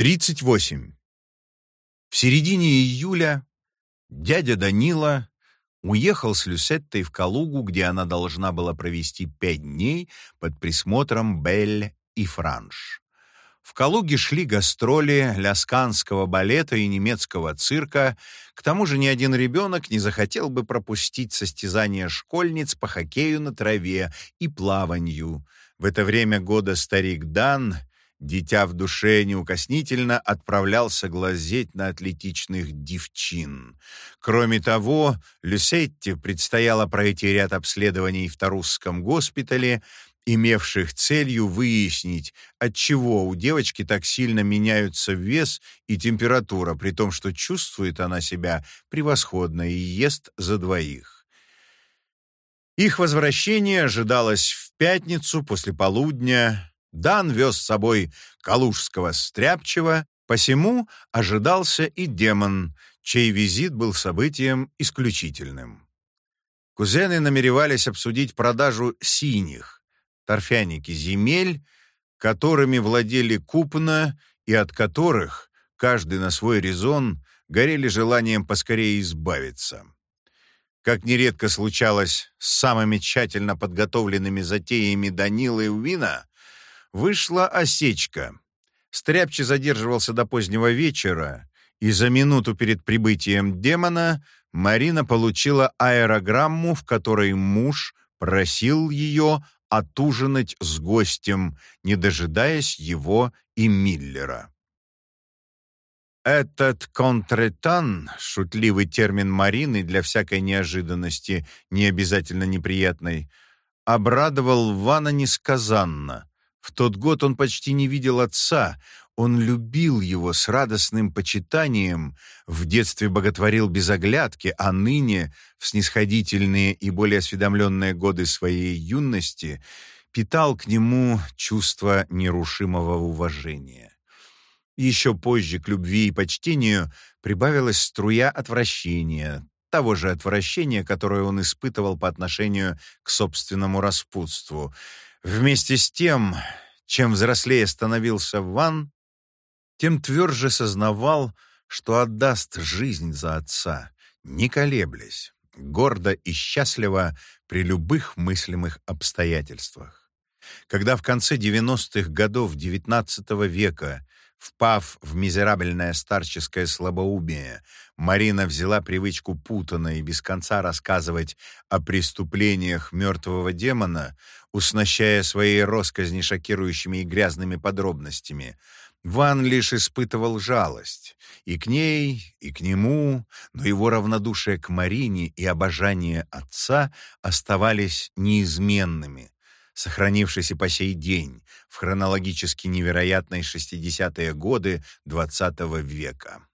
38. В середине июля дядя Данила уехал с Люсеттой в Калугу, где она должна была провести пять дней под присмотром Бель и Франш. В Калуге шли гастроли лясканского балета и немецкого цирка, к тому же ни один ребенок не захотел бы пропустить состязания школьниц по хоккею на траве и плаванию. В это время года старик Дан Дитя в душе неукоснительно отправлялся глазеть на атлетичных девчин. Кроме того, Люсетте предстояло пройти ряд обследований в Тарусском госпитале, имевших целью выяснить, отчего у девочки так сильно меняются вес и температура, при том, что чувствует она себя превосходно и ест за двоих. Их возвращение ожидалось в пятницу после полудня, Дан вез с собой калужского стряпчего, посему ожидался и демон, чей визит был событием исключительным. Кузены намеревались обсудить продажу синих, торфяники земель, которыми владели купно и от которых, каждый на свой резон, горели желанием поскорее избавиться. Как нередко случалось с самыми тщательно подготовленными затеями Данила и Увина, Вышла осечка. Стряпчий задерживался до позднего вечера, и за минуту перед прибытием демона Марина получила аэрограмму, в которой муж просил ее отужинать с гостем, не дожидаясь его и Миллера. Этот контретан, шутливый термин Марины для всякой неожиданности, не обязательно неприятной, обрадовал Вана несказанно. В тот год он почти не видел отца, он любил его с радостным почитанием, в детстве боготворил без оглядки, а ныне, в снисходительные и более осведомленные годы своей юности, питал к нему чувство нерушимого уважения. Еще позже к любви и почтению прибавилась струя отвращения, того же отвращения, которое он испытывал по отношению к собственному распутству — Вместе с тем, чем взрослее становился Ван, тем тверже сознавал, что отдаст жизнь за отца, не колеблясь, гордо и счастливо при любых мыслимых обстоятельствах. Когда в конце 90-х годов XIX века Впав в мизерабельное старческое слабоумие, Марина взяла привычку путанно и без конца рассказывать о преступлениях мертвого демона, уснащая свои росказни шокирующими и грязными подробностями. Ван лишь испытывал жалость и к ней, и к нему, но его равнодушие к Марине и обожание отца оставались неизменными, сохранившись и по сей день, в хронологически невероятные 60-е годы XX -го века.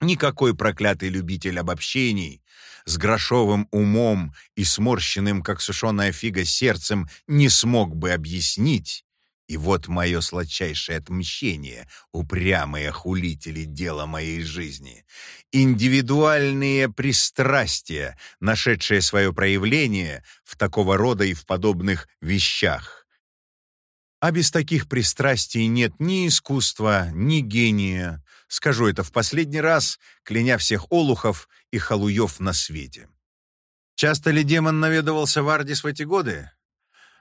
Никакой проклятый любитель обобщений с грошовым умом и сморщенным, как сушеная фига, сердцем не смог бы объяснить, и вот мое сладчайшее отмщение, упрямые хулители дела моей жизни. Индивидуальные пристрастия, нашедшие свое проявление в такого рода и в подобных вещах. А без таких пристрастий нет ни искусства, ни гения. Скажу это в последний раз, кляня всех олухов и халуев на свете. Часто ли демон наведывался в Ардис в эти годы?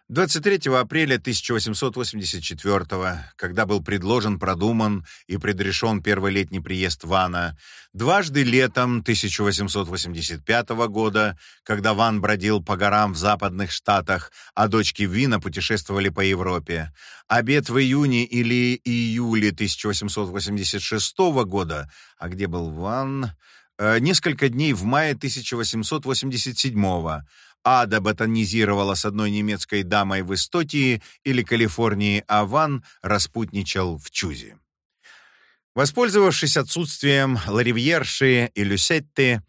23 апреля 1884 когда был предложен, продуман и предрешен первый летний приезд Вана, дважды летом 1885 года, когда Ван бродил по горам в западных штатах, а дочки Вина путешествовали по Европе, обед в июне или июле 1886 года, а где был Ван, э, несколько дней в мае 1887 года, Ада ботанизировала с одной немецкой дамой в Истотии или Калифорнии, а Ван распутничал в Чузе. Воспользовавшись отсутствием Ларивьерши и Люсетты,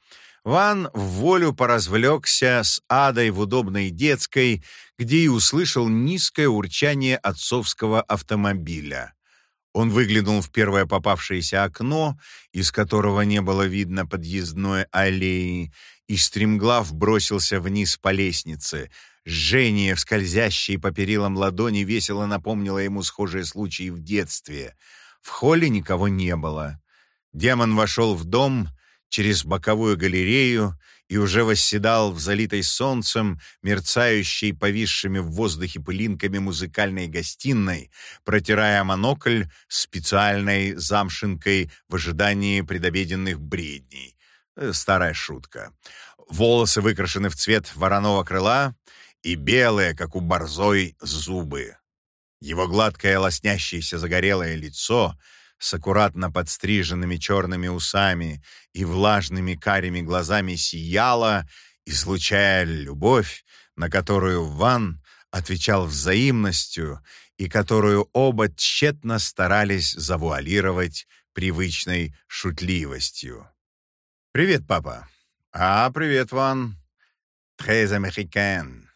Ван в волю поразвлекся с Адой в удобной детской, где и услышал низкое урчание отцовского автомобиля. Он выглянул в первое попавшееся окно, из которого не было видно подъездной аллеи, и стремглав бросился вниз по лестнице. Жжение, скользящее по перилам ладони, весело напомнило ему схожие случаи в детстве. В холле никого не было. Демон вошел в дом через боковую галерею и уже восседал в залитой солнцем, мерцающей повисшими в воздухе пылинками музыкальной гостиной, протирая монокль специальной замшинкой в ожидании предобеденных бредней. Э, старая шутка. Волосы выкрашены в цвет вороного крыла и белые, как у борзой, зубы. Его гладкое лоснящееся загорелое лицо — с аккуратно подстриженными черными усами и влажными карими глазами сияла, излучая любовь, на которую Ван отвечал взаимностью и которую оба тщетно старались завуалировать привычной шутливостью. «Привет, папа!» «А, привет, Ван!» «Très américain!»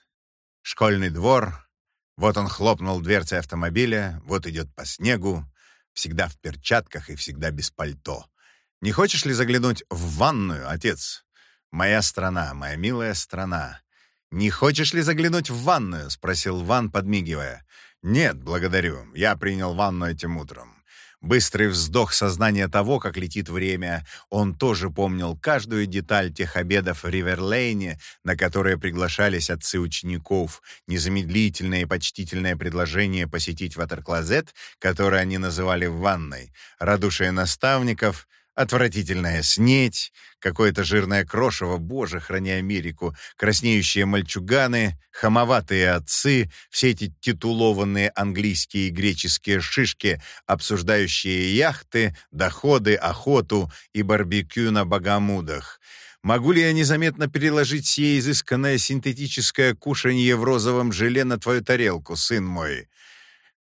Школьный двор. Вот он хлопнул дверцей автомобиля, вот идет по снегу, всегда в перчатках и всегда без пальто. Не хочешь ли заглянуть в ванную, отец? Моя страна, моя милая страна. Не хочешь ли заглянуть в ванную? спросил Ван, подмигивая. Нет, благодарю. Я принял ванну этим утром. Быстрый вздох сознания того, как летит время. Он тоже помнил каждую деталь тех обедов в Риверлейне, на которые приглашались отцы учеников, незамедлительное и почтительное предложение посетить ватерклозет, которое они называли ванной, радушие наставников — Отвратительная снеть, какое-то жирное крошево, боже, храни Америку, краснеющие мальчуганы, хамоватые отцы, все эти титулованные английские и греческие шишки, обсуждающие яхты, доходы, охоту и барбекю на Багамудах. Могу ли я незаметно переложить сие изысканное синтетическое кушанье в розовом желе на твою тарелку, сын мой?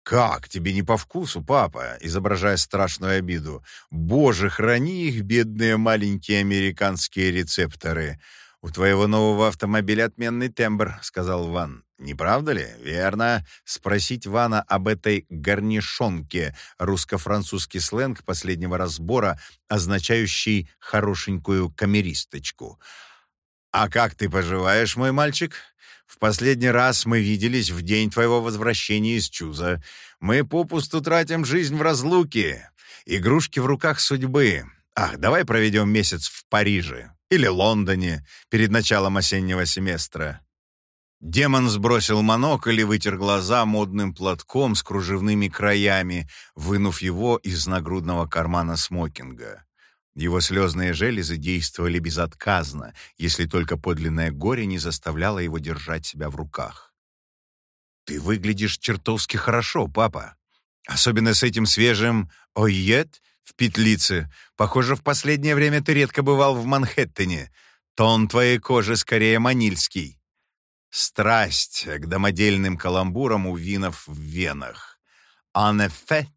«Как? Тебе не по вкусу, папа?» изображая страшную обиду. «Боже, храни их, бедные маленькие американские рецепторы!» «У твоего нового автомобиля отменный тембр», — сказал Ван. «Не правда ли?» «Верно. Спросить Вана об этой гарнишонке, русско-французский сленг последнего разбора, означающий хорошенькую камеристочку». «А как ты поживаешь, мой мальчик?» В последний раз мы виделись в день твоего возвращения из Чуза. Мы попусту тратим жизнь в разлуке. Игрушки в руках судьбы. Ах, давай проведем месяц в Париже или Лондоне перед началом осеннего семестра». Демон сбросил монокль и вытер глаза модным платком с кружевными краями, вынув его из нагрудного кармана смокинга. Его слезные железы действовали безотказно, если только подлинное горе не заставляло его держать себя в руках. «Ты выглядишь чертовски хорошо, папа. Особенно с этим свежим «Ойет» в петлице. Похоже, в последнее время ты редко бывал в Манхэттене. Тон твоей кожи скорее манильский. Страсть к домодельным каламбурам у винов в венах. «En effet»,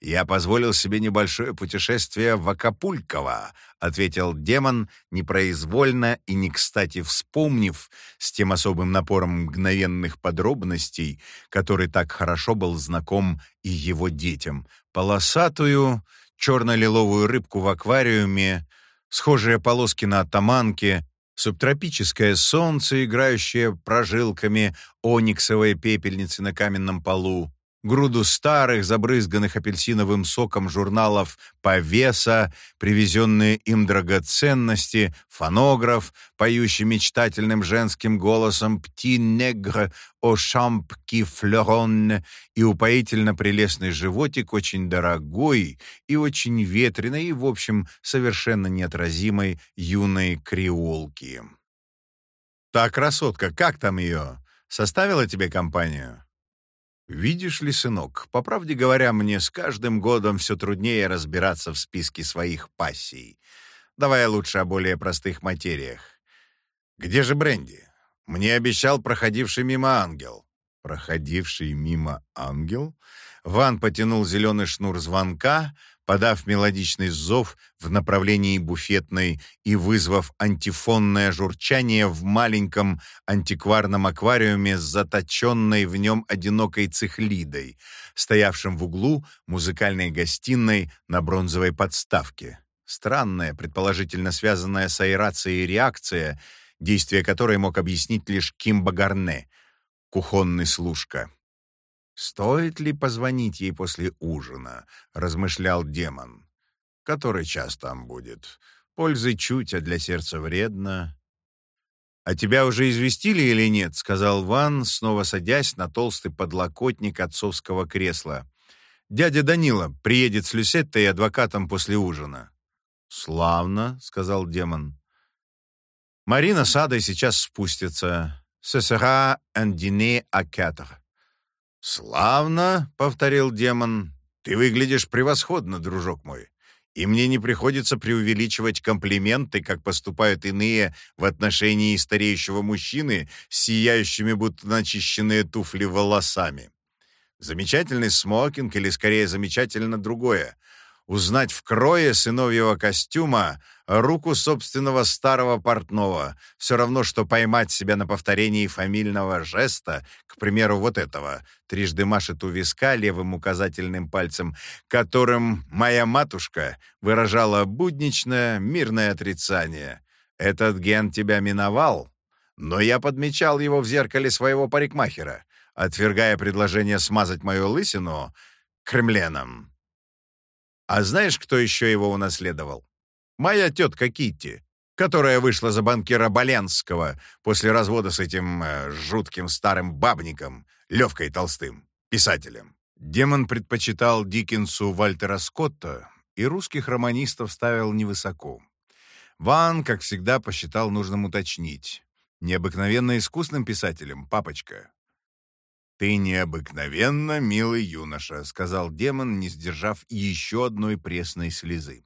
«Я позволил себе небольшое путешествие в Акапульково», — ответил демон, непроизвольно и не кстати вспомнив, с тем особым напором мгновенных подробностей, который так хорошо был знаком и его детям, полосатую черно-лиловую рыбку в аквариуме, схожие полоски на атаманке, субтропическое солнце, играющее прожилками ониксовой пепельницы на каменном полу, груду старых, забрызганных апельсиновым соком журналов «Повеса», привезенные им драгоценности, фонограф, поющий мечтательным женским голосом «Пти негр о шамп ки флерон» и упоительно прелестный животик, очень дорогой и очень ветреный и, в общем, совершенно неотразимой юной креолки. «Та красотка, как там ее? Составила тебе компанию?» «Видишь ли, сынок, по правде говоря, мне с каждым годом все труднее разбираться в списке своих пассий. Давай лучше о более простых материях. Где же Бренди? Мне обещал проходивший мимо ангел». «Проходивший мимо ангел?» Ван потянул зеленый шнур звонка, подав мелодичный зов в направлении буфетной и вызвав антифонное журчание в маленьком антикварном аквариуме с заточенной в нем одинокой цихлидой, стоявшим в углу музыкальной гостиной на бронзовой подставке. Странная, предположительно связанная с аэрацией реакция, действие которой мог объяснить лишь Ким Багарне, кухонный служка. «Стоит ли позвонить ей после ужина?» — размышлял демон. «Который час там будет? Пользы чуть, а для сердца вредно». «А тебя уже известили или нет?» — сказал Ван, снова садясь на толстый подлокотник отцовского кресла. «Дядя Данила приедет с Люсеттой и адвокатом после ужина». «Славно», — сказал демон. «Марина с Адой сейчас спустятся. Ce sera un dîner à quatre». «Славно», — повторил демон. «Ты выглядишь превосходно, дружок мой. И мне не приходится преувеличивать комплименты, как поступают иные в отношении стареющего мужчины с сияющими, будто начищенные туфли волосами. Замечательный смокинг или, скорее, замечательно другое узнать в крое сыновьего костюма руку собственного старого портного. Все равно, что поймать себя на повторении фамильного жеста, к примеру, вот этого. Трижды машет у виска левым указательным пальцем, которым моя матушка выражала будничное, мирное отрицание. Этот ген тебя миновал, но я подмечал его в зеркале своего парикмахера, отвергая предложение смазать мою лысину кремленом. А знаешь, кто еще его унаследовал? Моя тетка Китти, которая вышла за банкира Боленского после развода с этим э, жутким старым бабником, Левкой Толстым, писателем. Демон предпочитал Диккенсу Вальтера Скотта и русских романистов ставил невысоко. Ван, как всегда, посчитал нужным уточнить. Необыкновенно искусным писателем, папочка. «Ты необыкновенно милый юноша», — сказал демон, не сдержав еще одной пресной слезы.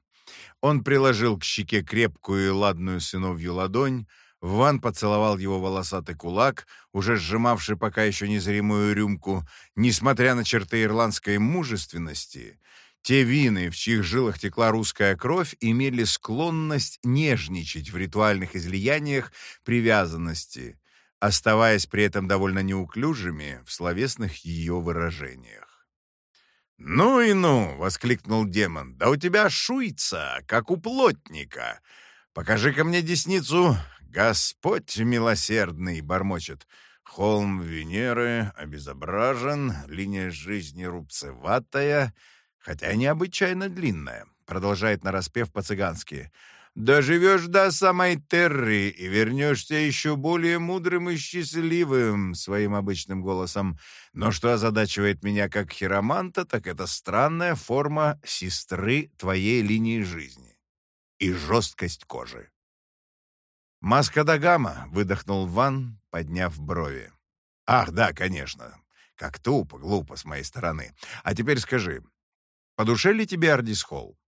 Он приложил к щеке крепкую и ладную сыновью ладонь, Ван поцеловал его волосатый кулак, уже сжимавший пока еще незримую рюмку. Несмотря на черты ирландской мужественности, те вины, в чьих жилах текла русская кровь, имели склонность нежничать в ритуальных излияниях привязанности, оставаясь при этом довольно неуклюжими в словесных ее выражениях. «Ну и ну!» — воскликнул демон. «Да у тебя шуйца, как у плотника! Покажи-ка мне десницу! Господь милосердный!» — бормочет. Холм Венеры обезображен, линия жизни рубцеватая, хотя необычайно длинная, продолжает нараспев по-цыгански. Доживешь до самой Терры и вернешься еще более мудрым и счастливым своим обычным голосом. Но что озадачивает меня как хироманта, так это странная форма сестры твоей линии жизни и жесткость кожи. «Маска Дагама», — выдохнул Ван, подняв брови. «Ах, да, конечно. Как тупо, глупо с моей стороны. А теперь скажи, по душе ли тебе Ардис Холл?»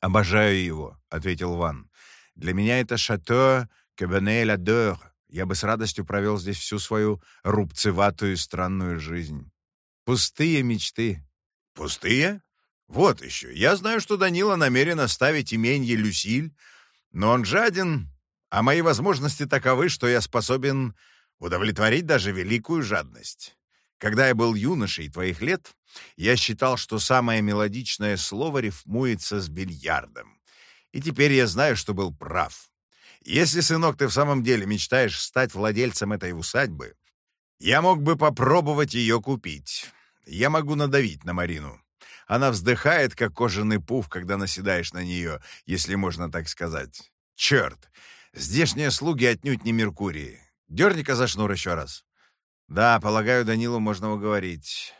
«Обожаю его», — ответил Ван. «Для меня это шато Кабане-Ладор. Я бы с радостью провел здесь всю свою рубцеватую странную жизнь. Пустые мечты». «Пустые? Вот еще. Я знаю, что Данила намерен оставить именье Люсиль, но он жаден, а мои возможности таковы, что я способен удовлетворить даже великую жадность. Когда я был юношей твоих лет, я считал, что самое мелодичное слово рифмуется с бильярдом. И теперь я знаю, что был прав. Если, сынок, ты в самом деле мечтаешь стать владельцем этой усадьбы, я мог бы попробовать ее купить. Я могу надавить на Марину. Она вздыхает, как кожаный пуф, когда наседаешь на нее, если можно так сказать. Черт! Здешние слуги отнюдь не Меркурии. Дерни-ка за шнур еще раз. Да, полагаю, Данилу можно уговорить.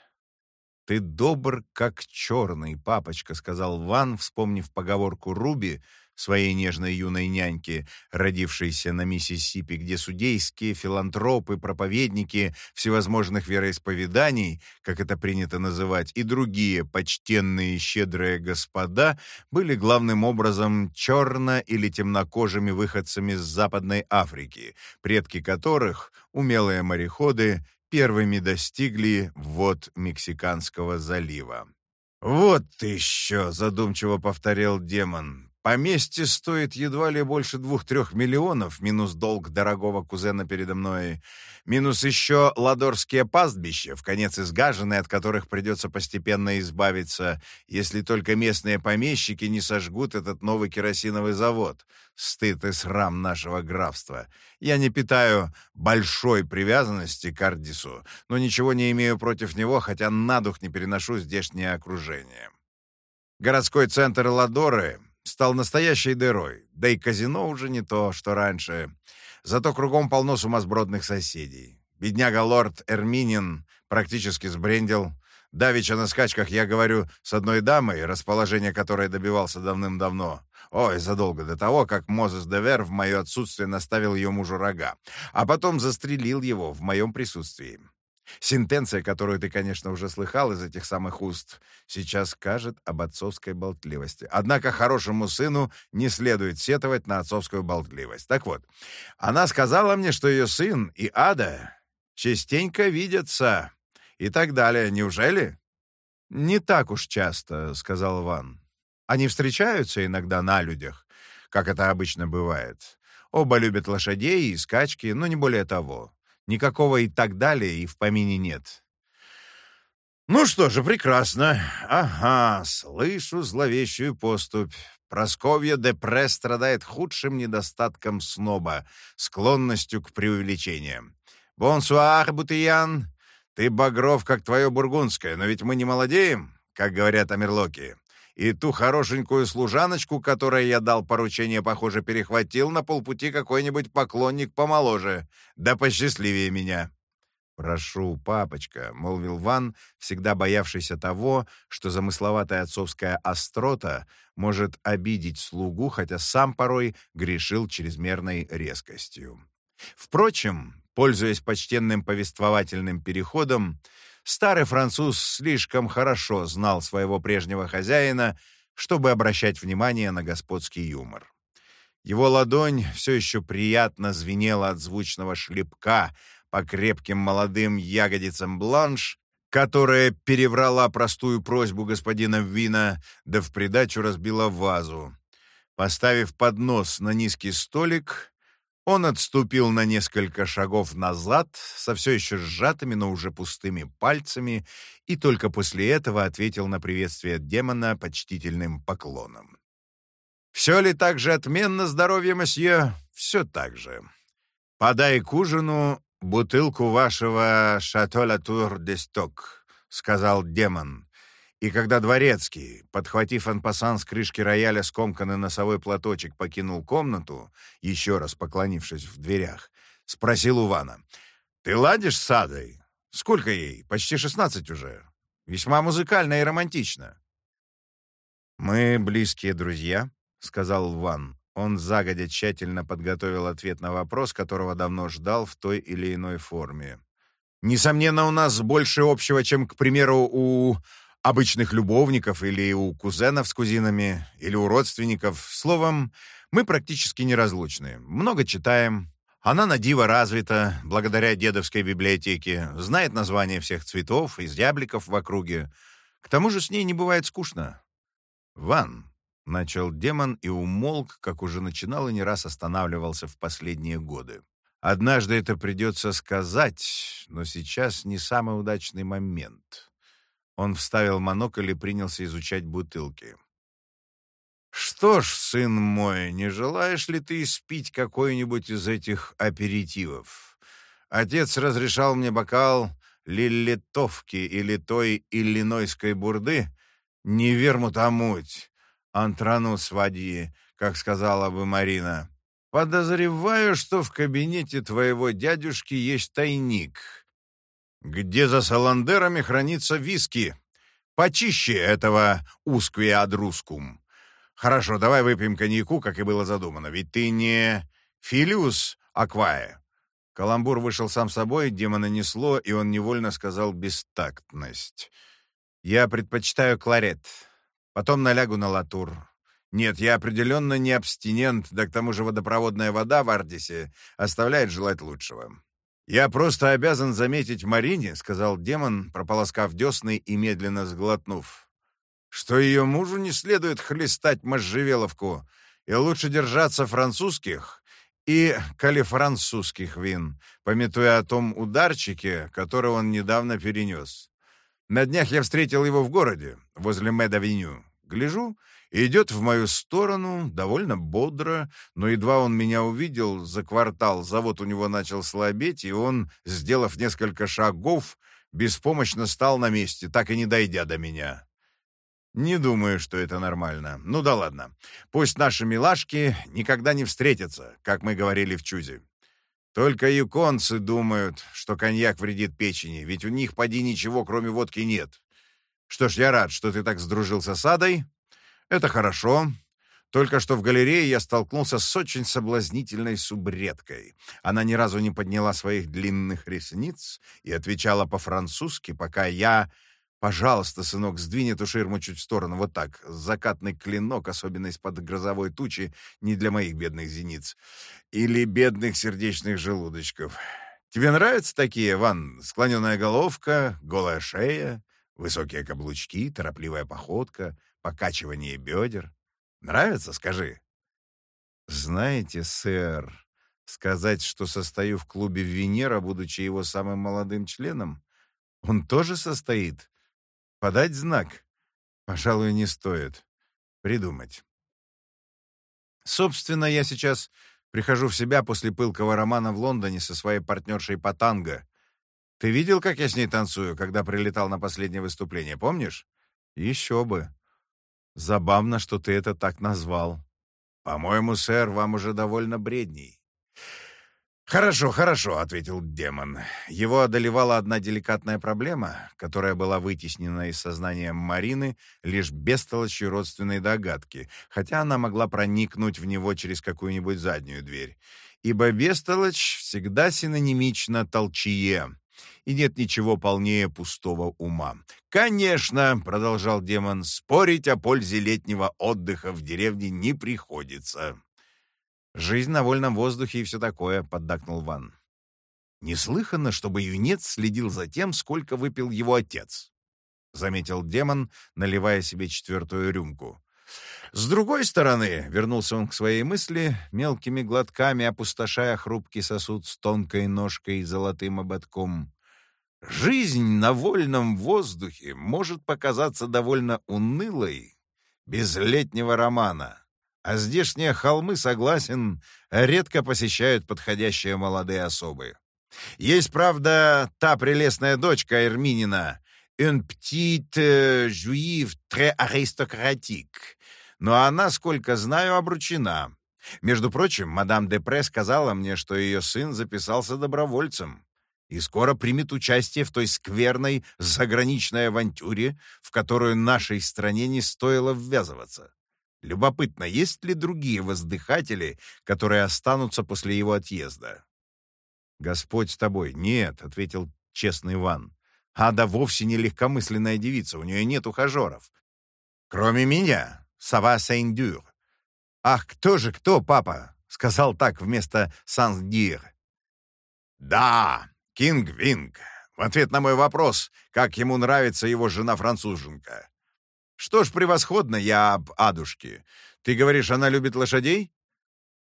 «Ты добр, как черный, папочка», — сказал Ван, вспомнив поговорку Руби, своей нежной юной няньки, родившейся на Миссисипи, где судейские, филантропы, проповедники всевозможных вероисповеданий, как это принято называть, и другие почтенные щедрые господа были главным образом черно- или темнокожими выходцами с Западной Африки, предки которых, умелые мореходы, первыми достигли вод Мексиканского залива. «Вот еще!» — задумчиво повторил демон. Поместье стоит едва ли больше двух-трех миллионов, минус долг дорогого кузена передо мной, минус еще ладорские пастбища, в конец изгаженные, от которых придется постепенно избавиться, если только местные помещики не сожгут этот новый керосиновый завод. Стыд и срам нашего графства. Я не питаю большой привязанности к Ардису, но ничего не имею против него, хотя на дух не переношу здешнее окружение. Городской центр Ладоры стал настоящей дырой, да и казино уже не то, что раньше. Зато кругом полно сумасбродных соседей. Бедняга лорд Эрминин практически сбрендил. Давеча на скачках я говорю с одной дамой, расположение которой добивался давным-давно. Ой, задолго до того, как Мозес Девер в мое отсутствие наставил ее мужу рога, а потом застрелил его в моем присутствии. Сентенция, которую ты, конечно, уже слыхал из этих самых уст, сейчас скажет об отцовской болтливости. Однако хорошему сыну не следует сетовать на отцовскую болтливость. Так вот, она сказала мне, что ее сын и Ада частенько видятся и так далее. Неужели? «Не так уж часто», — сказал Ван. «Они встречаются иногда на людях, как это обычно бывает. Оба любят лошадей и скачки, но не более того. Никакого и так далее и в помине нет. Ну что же, прекрасно. Ага, слышу зловещую поступь. Просковья Депре страдает худшим недостатком сноба, склонностью к преувеличениям. «Бонсуар, Бутыян! Ты багров, как твое бургундское, но ведь мы не молодеем, как говорят амерлоки. И ту хорошенькую служаночку, которой я дал поручение, похоже, перехватил на полпути какой-нибудь поклонник помоложе. Да посчастливее меня. «Прошу, папочка», — молвил Ван, всегда боявшийся того, что замысловатая отцовская острота может обидеть слугу, хотя сам порой грешил чрезмерной резкостью. Впрочем, пользуясь почтенным повествовательным переходом, Старый француз слишком хорошо знал своего прежнего хозяина, чтобы обращать внимание на господский юмор. Его ладонь все еще приятно звенела от звучного шлепка по крепким молодым ягодицам бланш, которая переврала простую просьбу господина Вина, да в придачу разбила вазу. Поставив поднос на низкий столик, он отступил на несколько шагов назад со все еще сжатыми, но уже пустыми пальцами и только после этого ответил на приветствие демона почтительным поклоном. «Все ли так же отменно здоровье, мосье? Все так же. Подай к ужину бутылку вашего «Шато Латур де Сток», — сказал демон. И когда Дворецкий, подхватив анпасан с крышки рояля скомканный носовой платочек, покинул комнату, еще раз поклонившись в дверях, спросил у Вана, «Ты ладишь с Адой? Сколько ей? Почти шестнадцать уже. Весьма музыкально и романтично». «Мы близкие друзья», — сказал Ван. Он загодя тщательно подготовил ответ на вопрос, которого давно ждал в той или иной форме. «Несомненно, у нас больше общего, чем, к примеру, у обычных любовников или у кузенов с кузинами, или у родственников. Словом, мы практически неразлучны. Много читаем. Она на диво развита, благодаря дедовской библиотеке, знает названия всех цветов и зябликов в округе. К тому же с ней не бывает скучно. «Ван», — начал демон и умолк, как уже начинал и не раз останавливался в последние годы. «Однажды это придется сказать, но сейчас не самый удачный момент». Он вставил монокль и принялся изучать бутылки. «Что ж, сын мой, не желаешь ли ты испить какой-нибудь из этих аперитивов? Отец разрешал мне бокал лилитовки или той иллинойской бурды, не вермутамуть, антранус води, как сказала бы Марина. Подозреваю, что в кабинете твоего дядюшки есть тайник, где за саландерами хранится виски. Почище этого усквия адрускум. Хорошо, давай выпьем коньяку, как и было задумано, ведь ты не Филиус Аквая. Каламбур вышел сам собой, демона несло, и он невольно сказал бестактность. Я предпочитаю кларет. Потом налягу на латур. Нет, я определенно не абстинент, да к тому же водопроводная вода в Ардисе оставляет желать лучшего. «Я просто обязан заметить Марине», — сказал демон, прополоскав десны и медленно сглотнув, что ее мужу не следует хлестать можжевеловку, и лучше держаться французских и калифранцузских вин, пометуя о том ударчике, который он недавно перенес. На днях я встретил его в городе, возле Медавеню. Гляжу, идет в мою сторону довольно бодро, но едва он меня увидел за квартал, завод у него начал слабеть, и он, сделав несколько шагов, беспомощно стал на месте, так и не дойдя до меня. Не думаю, что это нормально. Ну да ладно. Пусть наши милашки никогда не встретятся, как мы говорили в Чузе. Только юконцы думают, что коньяк вредит печени, ведь у них поди ничего, кроме водки, нет. Что ж, я рад, что ты так сдружился с Адой. Это хорошо. Только что в галерее я столкнулся с очень соблазнительной субредкой. Она ни разу не подняла своих длинных ресниц и отвечала по-французски, пока я Пожалуйста, сынок, сдвинь эту ширму чуть в сторону, вот так. Закатный клинок, особенно из-под грозовой тучи, не для моих бедных зениц. Или бедных сердечных желудочков. Тебе нравятся такие, Ван? Склоненная головка, голая шея, высокие каблучки, торопливая походка, покачивание бедер. Нравится, скажи? Знаете, сэр, сказать, что состою в клубе Венера, будучи его самым молодым членом, он тоже состоит Подать знак? Пожалуй, не стоит. Придумать. Собственно, я сейчас прихожу в себя после пылкого романа в Лондоне со своей партнершей по танго. Ты видел, как я с ней танцую, когда прилетал на последнее выступление, помнишь? Еще бы. Забавно, что ты это так назвал. По-моему, сэр, вам уже довольно бредней. «Хорошо, хорошо», — ответил демон. Его одолевала одна деликатная проблема, которая была вытеснена из сознания Марины лишь бестолочью родственной догадки, хотя она могла проникнуть в него через какую-нибудь заднюю дверь. Ибо бестолочь всегда синонимично толчье, и нет ничего полнее пустого ума. «Конечно», — продолжал демон, — «спорить о пользе летнего отдыха в деревне не приходится». «Жизнь на вольном воздухе и все такое», — поддакнул Ван. «Неслыханно, чтобы юнец следил за тем, сколько выпил его отец», — заметил демон, наливая себе четвертую рюмку. «С другой стороны», — вернулся он к своей мысли, мелкими глотками опустошая хрупкий сосуд с тонкой ножкой и золотым ободком, «жизнь на вольном воздухе может показаться довольно унылой без летнего романа». А здешние холмы, согласен, редко посещают подходящие молодые особы. Есть, правда, та прелестная дочка Эрминина, «un petit euh, juif très aristocratique», но она, сколько знаю, обручена. Между прочим, мадам Депре сказала мне, что ее сын записался добровольцем и скоро примет участие в той скверной заграничной авантюре, в которую нашей стране не стоило ввязываться. Любопытно, есть ли другие воздыхатели, которые останутся после его отъезда? «Господь с тобой». «Нет», — ответил честный Иван. «Ада вовсе не легкомысленная девица, у нее нет ухажеров. Кроме меня, Сава Сейндюр». «Ах, кто же кто, папа?» — сказал так вместо Сансдир. «Да, Кинг Винг. В ответ на мой вопрос, как ему нравится его жена-француженка. Что ж, превосходно я об Адушке. Ты говоришь, она любит лошадей?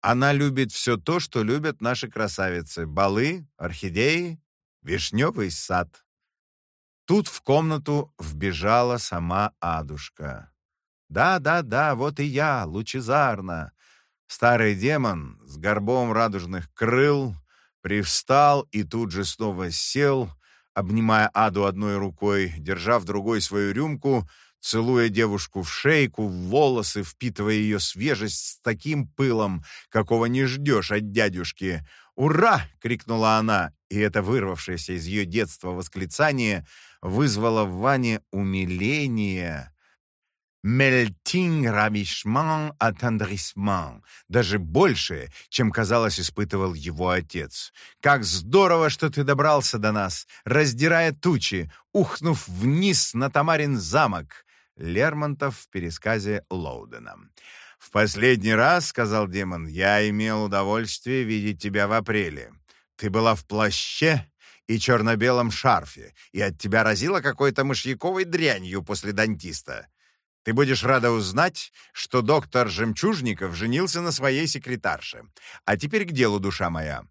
Она любит все то, что любят наши красавицы. Балы, орхидеи, вишневый сад. Тут в комнату вбежала сама Адушка. Да-да-да, вот и я, лучезарно. Старый демон с горбом радужных крыл привстал и тут же снова сел, обнимая Аду одной рукой, держа в другой свою рюмку — целуя девушку в шейку, в волосы, впитывая ее свежесть с таким пылом, какого не ждешь от дядюшки. «Ура!» — крикнула она, и это вырвавшееся из ее детства восклицание вызвало в Ване умиление. «Мельтинг равишман атандрисман» даже больше, чем, казалось, испытывал его отец. «Как здорово, что ты добрался до нас, раздирая тучи, ухнув вниз на Тамарин замок!» Лермонтов в пересказе Лоудена. «В последний раз, — сказал демон, — я имел удовольствие видеть тебя в апреле. Ты была в плаще и черно-белом шарфе, и от тебя разило какой-то мышьяковой дрянью после дантиста. Ты будешь рада узнать, что доктор Жемчужников женился на своей секретарше. А теперь к делу, душа моя.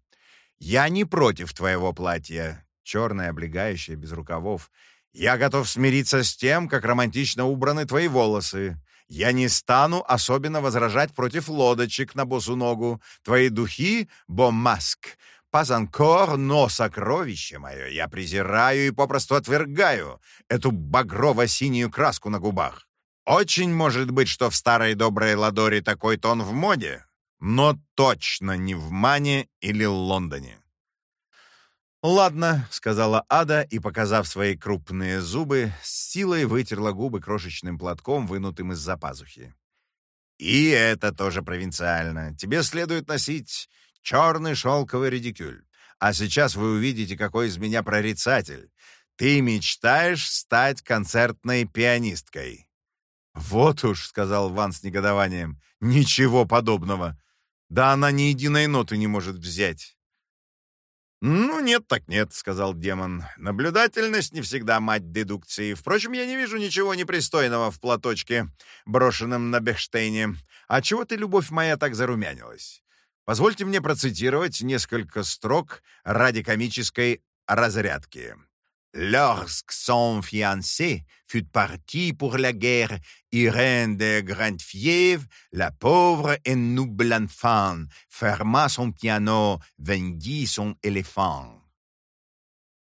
Я не против твоего платья, черное, облегающее, без рукавов. Я готов смириться с тем, как романтично убраны твои волосы. Я не стану особенно возражать против лодочек на босу ногу. Твои духи — бомаск. Пазанкор, но сокровище мое, я презираю и попросту отвергаю эту багрово-синюю краску на губах. Очень может быть, что в старой доброй Ладоре такой тон в моде, но точно не в Мане или Лондоне. «Ладно», — сказала Ада и, показав свои крупные зубы, с силой вытерла губы крошечным платком, вынутым из-за пазухи. «И это тоже провинциально. Тебе следует носить черный шелковый редикюль. А сейчас вы увидите, какой из меня прорицатель. Ты мечтаешь стать концертной пианисткой». «Вот уж», — сказал Ван с негодованием, — «ничего подобного. Да она ни единой ноты не может взять». «Ну, нет так нет», — сказал демон. «Наблюдательность не всегда мать дедукции. Впрочем, я не вижу ничего непристойного в платочке, брошенном на Бехштейне. А чего ты, любовь моя, так зарумянилась? Позвольте мне процитировать несколько строк ради комической разрядки. Lorsque son fiancé fut parti pour la guerre, Irène de Grandfièvre, la pauvre et noble enfant, ferma son piano, vendit son éléphant.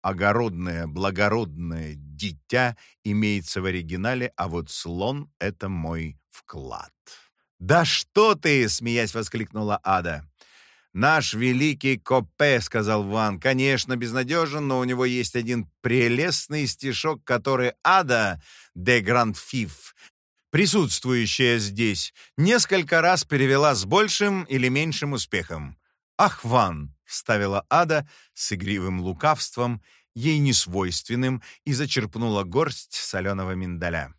Огородное, благородное дитя имеется в оригинале, а вот слон — это мой вклад. «Да что ты!» — смеясь воскликнула Ада. «Наш великий Копе», — сказал Ван, — «конечно, безнадежен, но у него есть один прелестный стишок, который Ада де Грандфиф, присутствующая здесь, несколько раз перевела с большим или меньшим успехом. «Ах, Ван!» — вставила Ада с игривым лукавством, ей несвойственным, и зачерпнула горсть соленого миндаля.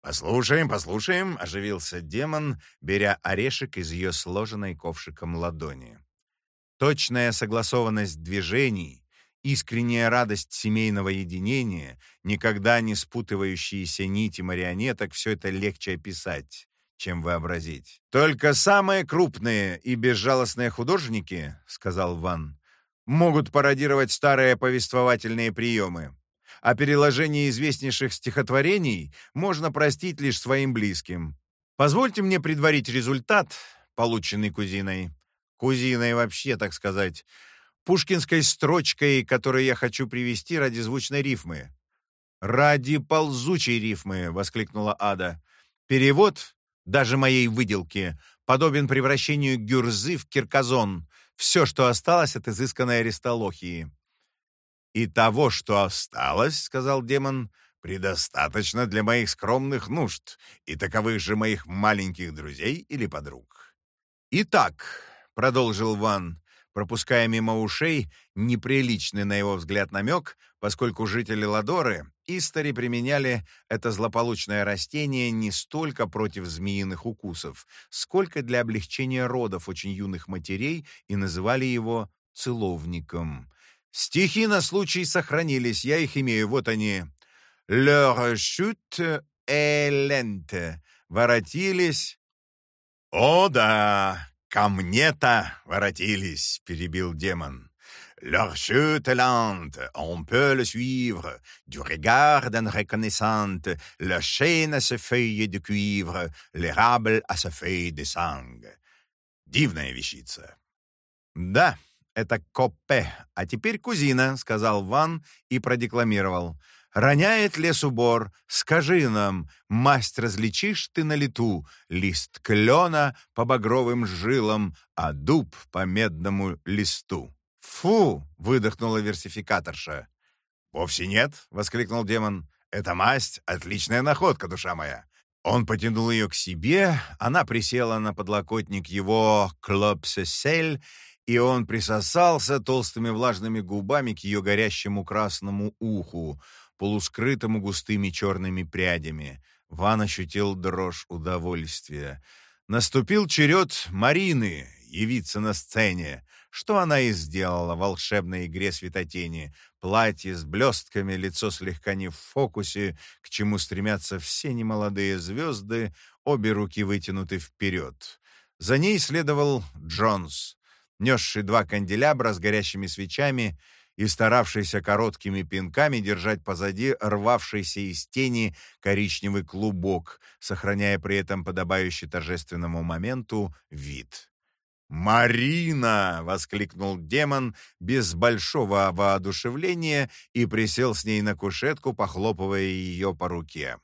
«Послушаем, послушаем», — оживился демон, беря орешек из ее сложенной ковшиком ладони. Точная согласованность движений, искренняя радость семейного единения, никогда не спутывающиеся нити марионеток — все это легче описать, чем вообразить. «Только самые крупные и безжалостные художники, — сказал Ван, — могут пародировать старые повествовательные приемы а переложение известнейших стихотворений можно простить лишь своим близким. Позвольте мне предварить результат, полученный кузиной. Кузиной вообще, так сказать. Пушкинской строчкой, которую я хочу привести ради звучной рифмы. «Ради ползучей рифмы!» — воскликнула Ада. «Перевод, даже моей выделки, подобен превращению гюрзы в кирказон. Все, что осталось от изысканной аристолохии. «И того, что осталось, — сказал демон, — предостаточно для моих скромных нужд и таковых же моих маленьких друзей или подруг». «Итак, — продолжил Ван, пропуская мимо ушей неприличный на его взгляд намек, поскольку жители Ладоры истори применяли это злополучное растение не столько против змеиных укусов, сколько для облегчения родов очень юных матерей и называли его целовником. Стихи на случай сохранились, я их имею, вот они. «Leur chute est lente» — «Воротились». «О да, ко мне-то воротились», — перебил демон. Leur chute lente, on peut le suivre, du regard d'un reconnaissant, le chêne à ses feuilles de cuivre, l'érable à ses feuilles de sang. Дивная вещица. Да, это Коппе, а теперь кузина», — сказал Ван и продекламировал. «Роняет лес убор, скажи нам, масть различишь ты на лету, лист клена по багровым жилам, а дуб по медному листу». «Фу!» — выдохнула версификаторша. «Вовсе нет!» — воскликнул демон. «Это масть — отличная находка, душа моя!» Он потянул ее к себе, она присела на подлокотник его «Клопсесель» и он присосался толстыми влажными губами к ее горящему красному уху, полускрытому густыми черными прядями. Ван ощутил дрожь удовольствия. Наступил черед Марины, явиться на сцене, что она и сделала в волшебной игре светотени. Платье с блестками, лицо слегка не в фокусе, к чему стремятся все немолодые звезды, обе руки вытянуты вперед. За ней следовал Джонс, несший два канделябра с горящими свечами и старавшийся короткими пинками держать позади рвавшийся из тени коричневый клубок, сохраняя при этом подобающий торжественному моменту вид. «Марина!» — воскликнул демон без большого воодушевления и присел с ней на кушетку, похлопывая ее по руке.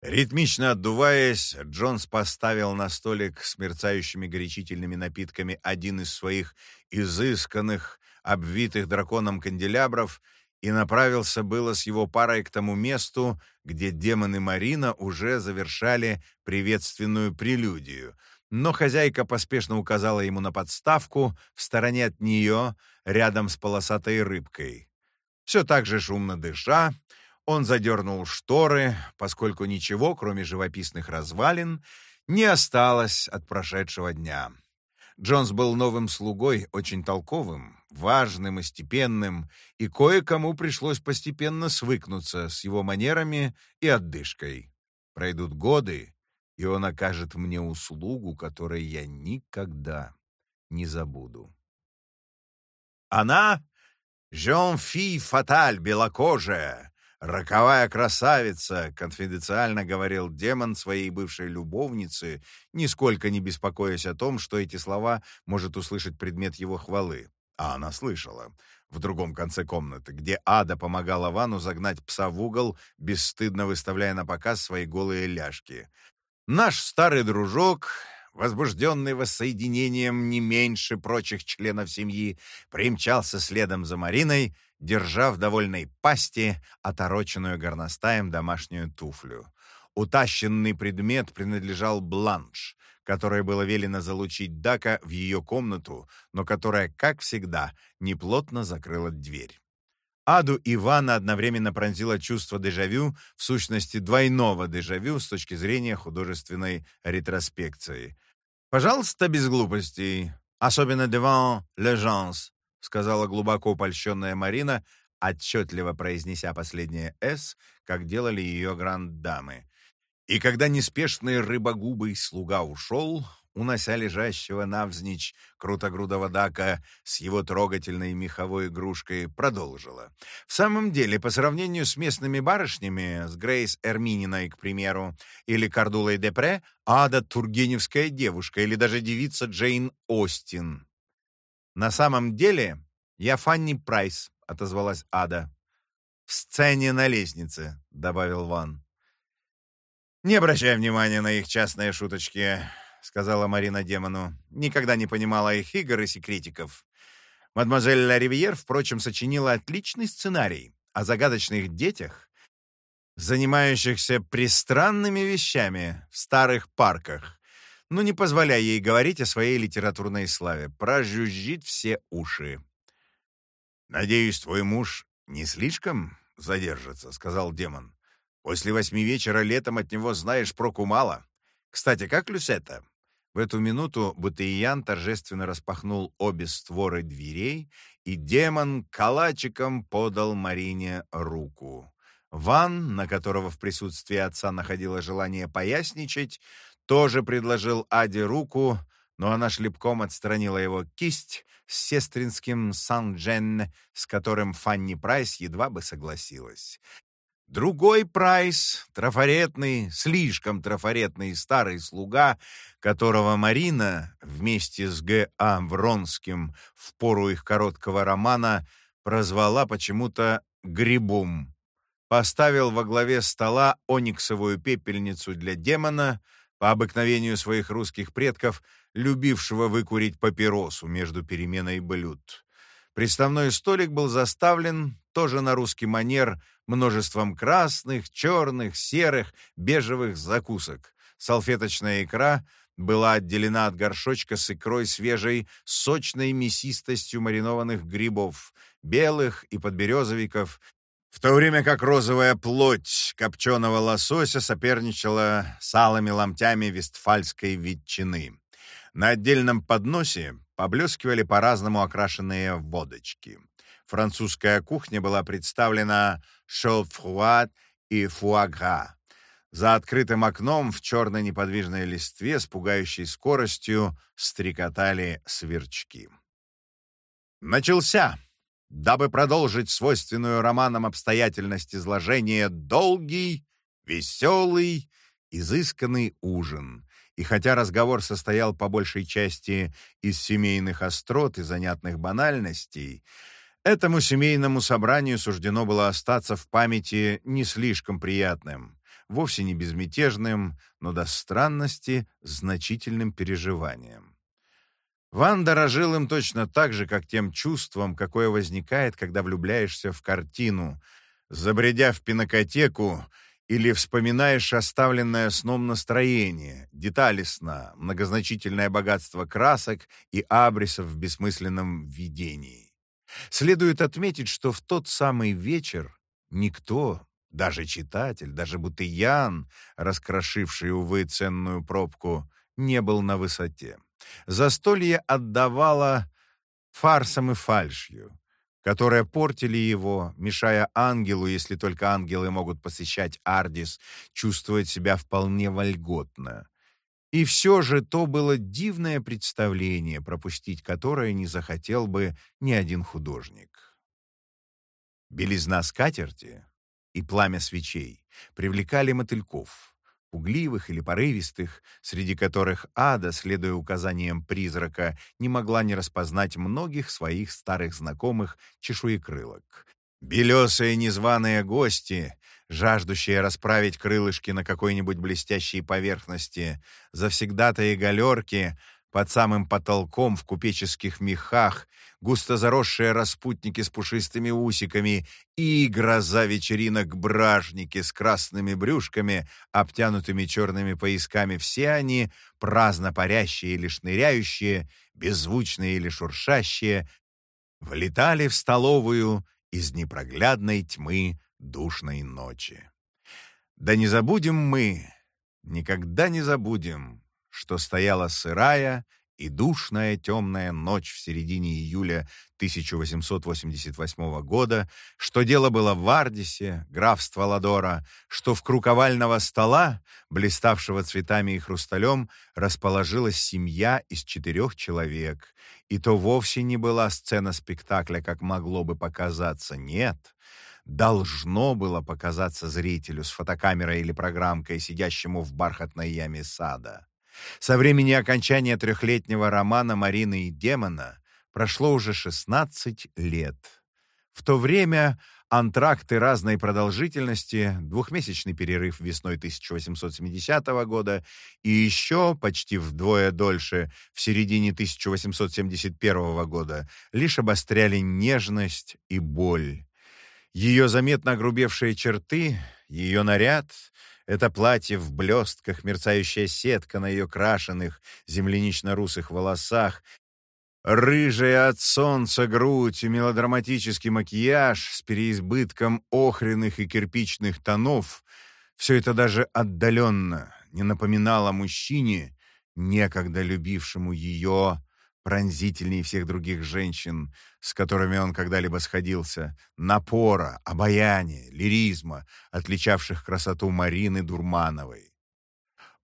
Ритмично отдуваясь, Джонс поставил на столик с мерцающими горячительными напитками один из своих изысканных, обвитых драконом канделябров и направился было с его парой к тому месту, где демоны Марина уже завершали приветственную прелюдию — но хозяйка поспешно указала ему на подставку в стороне от нее, рядом с полосатой рыбкой. Все так же шумно дыша, он задернул шторы, поскольку ничего, кроме живописных развалин, не осталось от прошедшего дня. Джонс был новым слугой, очень толковым, важным и степенным, и кое-кому пришлось постепенно свыкнуться с его манерами и отдышкой. Пройдут годы, и он окажет мне услугу, которой я никогда не забуду. Она — Жон-Фи Фаталь, белокожая, роковая красавица, конфиденциально говорил демон своей бывшей любовнице, нисколько не беспокоясь о том, что эти слова может услышать предмет его хвалы. А она слышала. В другом конце комнаты, где Ада помогала Вану загнать пса в угол, бесстыдно выставляя на показ свои голые ляжки. Наш старый дружок, возбужденный воссоединением не меньше прочих членов семьи, примчался следом за Мариной, держа в довольной пасти отороченную горностаем домашнюю туфлю. Утащенный предмет принадлежал Бланш, которой было велено залучить Дака в ее комнату, но которая, как всегда, неплотно закрыла дверь. Аду Ивана одновременно пронзило чувство дежавю, в сущности двойного дежавю с точки зрения художественной ретроспекции. «Пожалуйста, без глупостей, особенно devant le gens», сказала глубоко польщенная Марина, отчетливо произнеся последнее «с», как делали ее гранд-дамы. И когда неспешный рыбогубый слуга ушел, унося лежащего навзничь крутогрудого дака с его трогательной меховой игрушкой, продолжила. В самом деле, по сравнению с местными барышнями, с Грейс Эрмининой, к примеру, или Кардулой Депре, Ада — тургеневская девушка или даже девица Джейн Остин. «На самом деле я Фанни Прайс», — отозвалась Ада. «В сцене на лестнице», — добавил Ван. «Не обращай внимания на их частные шуточки. — сказала Марина демону. «Никогда не понимала их игр и секретиков. Мадемуазель Ла Ривьер, впрочем, сочинила отличный сценарий о загадочных детях, занимающихся пристранными вещами в старых парках, но не позволяя ей говорить о своей литературной славе, прожужжит все уши. «Надеюсь, твой муж не слишком задержится», — сказал демон. «После восьми вечера летом от него знаешь проку мало». Кстати, как Люсета? В эту минуту Бутыян торжественно распахнул обе створы дверей, и демон калачиком подал Марине руку. Ван, на которого в присутствии отца находило желание паясничать, тоже предложил Аде руку, но она шлепком отстранила его кисть с сестринским sans-gêne, с которым Фанни Прайс едва бы согласилась. Другой Прайс, трафаретный, слишком трафаретный старый слуга, которого Марина вместе с Г.А. Вронским в пору их короткого романа прозвала почему-то «грибом», поставил во главе стола ониксовую пепельницу для демона, по обыкновению своих русских предков, любившего выкурить папиросу между переменой блюд. Приставной столик был заставлен, тоже на русский манер, множеством красных, черных, серых, бежевых закусок. Салфеточная икра была отделена от горшочка с икрой свежей, сочной мясистостью маринованных грибов, белых и подберезовиков, в то время как розовая плоть копченого лосося соперничала с алыми ломтями вестфальской ветчины. На отдельном подносе поблескивали по-разному окрашенные водочки. Французская кухня была представлена шелфруат и фуагра. За открытым окном в черной неподвижной листве с пугающей скоростью стрекотали сверчки. Начался, дабы продолжить свойственную романам обстоятельность изложения, долгий, веселый, изысканный ужин. И хотя разговор состоял по большей части из семейных острот и занятных банальностей, этому семейному собранию суждено было остаться в памяти не слишком приятным, вовсе не безмятежным, но до странности значительным переживанием. Ван дорожил им точно так же, как тем чувством, какое возникает, когда влюбляешься в картину, забредя в пинокотеку или вспоминаешь оставленное сном настроение, детали сна, многозначительное богатство красок и абрисов в бессмысленном видении. Следует отметить, что в тот самый вечер никто, даже читатель, даже Бутыян, раскрошивший, увы, ценную пробку, не был на высоте. Застолье отдавало фарсом и фальшью которые портили его, мешая ангелу, если только ангелы могут посещать Ардис, чувствовать себя вполне вольготно. И все же то было дивное представление, пропустить которое не захотел бы ни один художник. Белизна скатерти и пламя свечей привлекали мотыльков пугливых или порывистых, среди которых ада, следуя указаниям призрака, не могла не распознать многих своих старых знакомых чешуекрылок. Белесые незваные гости, жаждущие расправить крылышки на какой-нибудь блестящей поверхности, завсегдатые галерки — под самым потолком в купеческих мехах, густо заросшие распутники с пушистыми усиками и гроза вечеринок бражники с красными брюшками, обтянутыми черными поясками, все они, праздно парящие или шныряющие, беззвучные или шуршащие, влетали в столовую из непроглядной тьмы душной ночи. Да не забудем мы, никогда не забудем, что стояла сырая и душная темная ночь в середине июля 1888 года, что дело было в Ардисе, графство Ладора, что в круг овального стола, блиставшего цветами и хрусталем, расположилась семья из четырех человек, и то вовсе не была сцена спектакля, как могло бы показаться, нет — должно было показаться зрителю с фотокамерой или программкой, сидящему в бархатной яме сада. Со времени окончания трехлетнего романа Марины и демона прошло уже 16 лет. В то время антракты разной продолжительности, двухмесячный перерыв весной 1870 года и еще почти вдвое дольше в середине 1871 года лишь обостряли нежность и боль. Ее заметно огрубевшие черты, ее наряд — это платье в блестках, мерцающая сетка на ее крашеных, землянично-русых волосах, рыжая от солнца грудь и мелодраматический макияж с переизбытком охренных и кирпичных тонов — все это даже отдаленно не напоминало мужчине, некогда любившему ее, пронзительнее всех других женщин, с которыми он когда-либо сходился, напора, обаяния, лиризма, отличавших красоту Марины Дурмановой.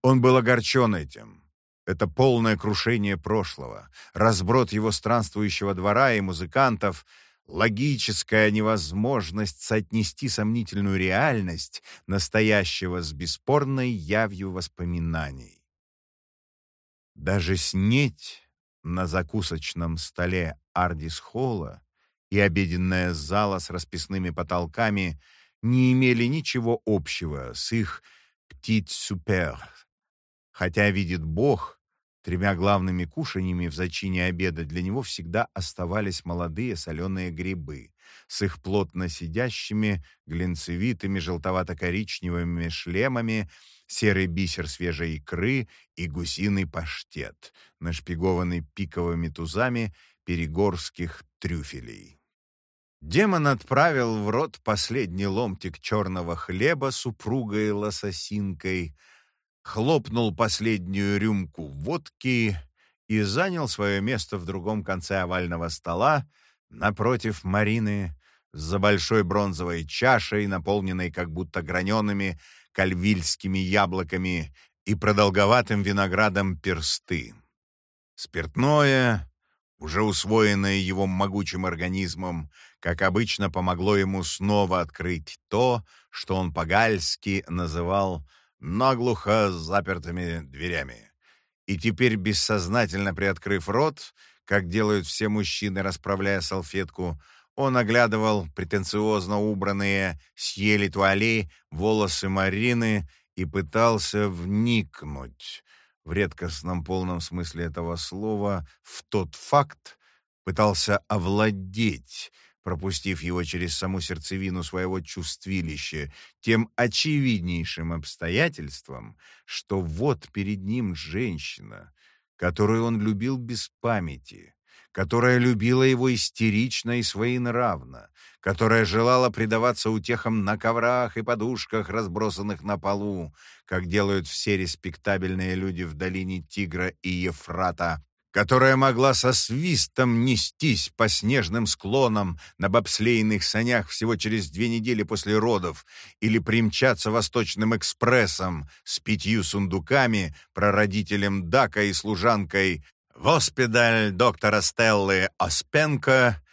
Он был огорчен этим. Это полное крушение прошлого, разброд его странствующего двора и музыкантов, логическая невозможность соотнести сомнительную реальность настоящего с бесспорной явью воспоминаний. Даже снеть на закусочном столе Ардис-холла и обеденная зала с расписными потолками не имели ничего общего с их «птит-супер», хотя, видит Бог, тремя главными кушаньями в зачине обеда для него всегда оставались молодые соленые грибы с их плотно сидящими, глинцевитыми, желтовато-коричневыми шлемами серый бисер свежей икры и гусиный паштет, нашпигованный пиковыми тузами перегорских трюфелей. Демон отправил в рот последний ломтик черного хлеба с упругой лососинкой, хлопнул последнюю рюмку водки и занял свое место в другом конце овального стола, напротив Марины, за большой бронзовой чашей, наполненной как будто гранеными кальвильскими яблоками и продолговатым виноградом персты. Спиртное, уже усвоенное его могучим организмом, как обычно помогло ему снова открыть то, что он по-гальски называл «наглухо запертыми дверями». И теперь, бессознательно приоткрыв рот, как делают все мужчины, расправляя салфетку, он оглядывал претенциозно убранные съели туалей волосы Марины и пытался вникнуть в редкостном полном смысле этого слова в тот факт, пытался овладеть, пропустив его через саму сердцевину своего чувствилища, тем очевиднейшим обстоятельством, что вот перед ним женщина, которую он любил без памяти, которая любила его истерично и своенравно, которая желала предаваться утехам на коврах и подушках, разбросанных на полу, как делают все респектабельные люди в долине Тигра и Ефрата, которая могла со свистом нестись по снежным склонам на бобслейных санях всего через две недели после родов или примчаться восточным экспрессом с пятью сундуками, прародителем Дака и служанкой в оспидаль доктора Стеллы Оспенко,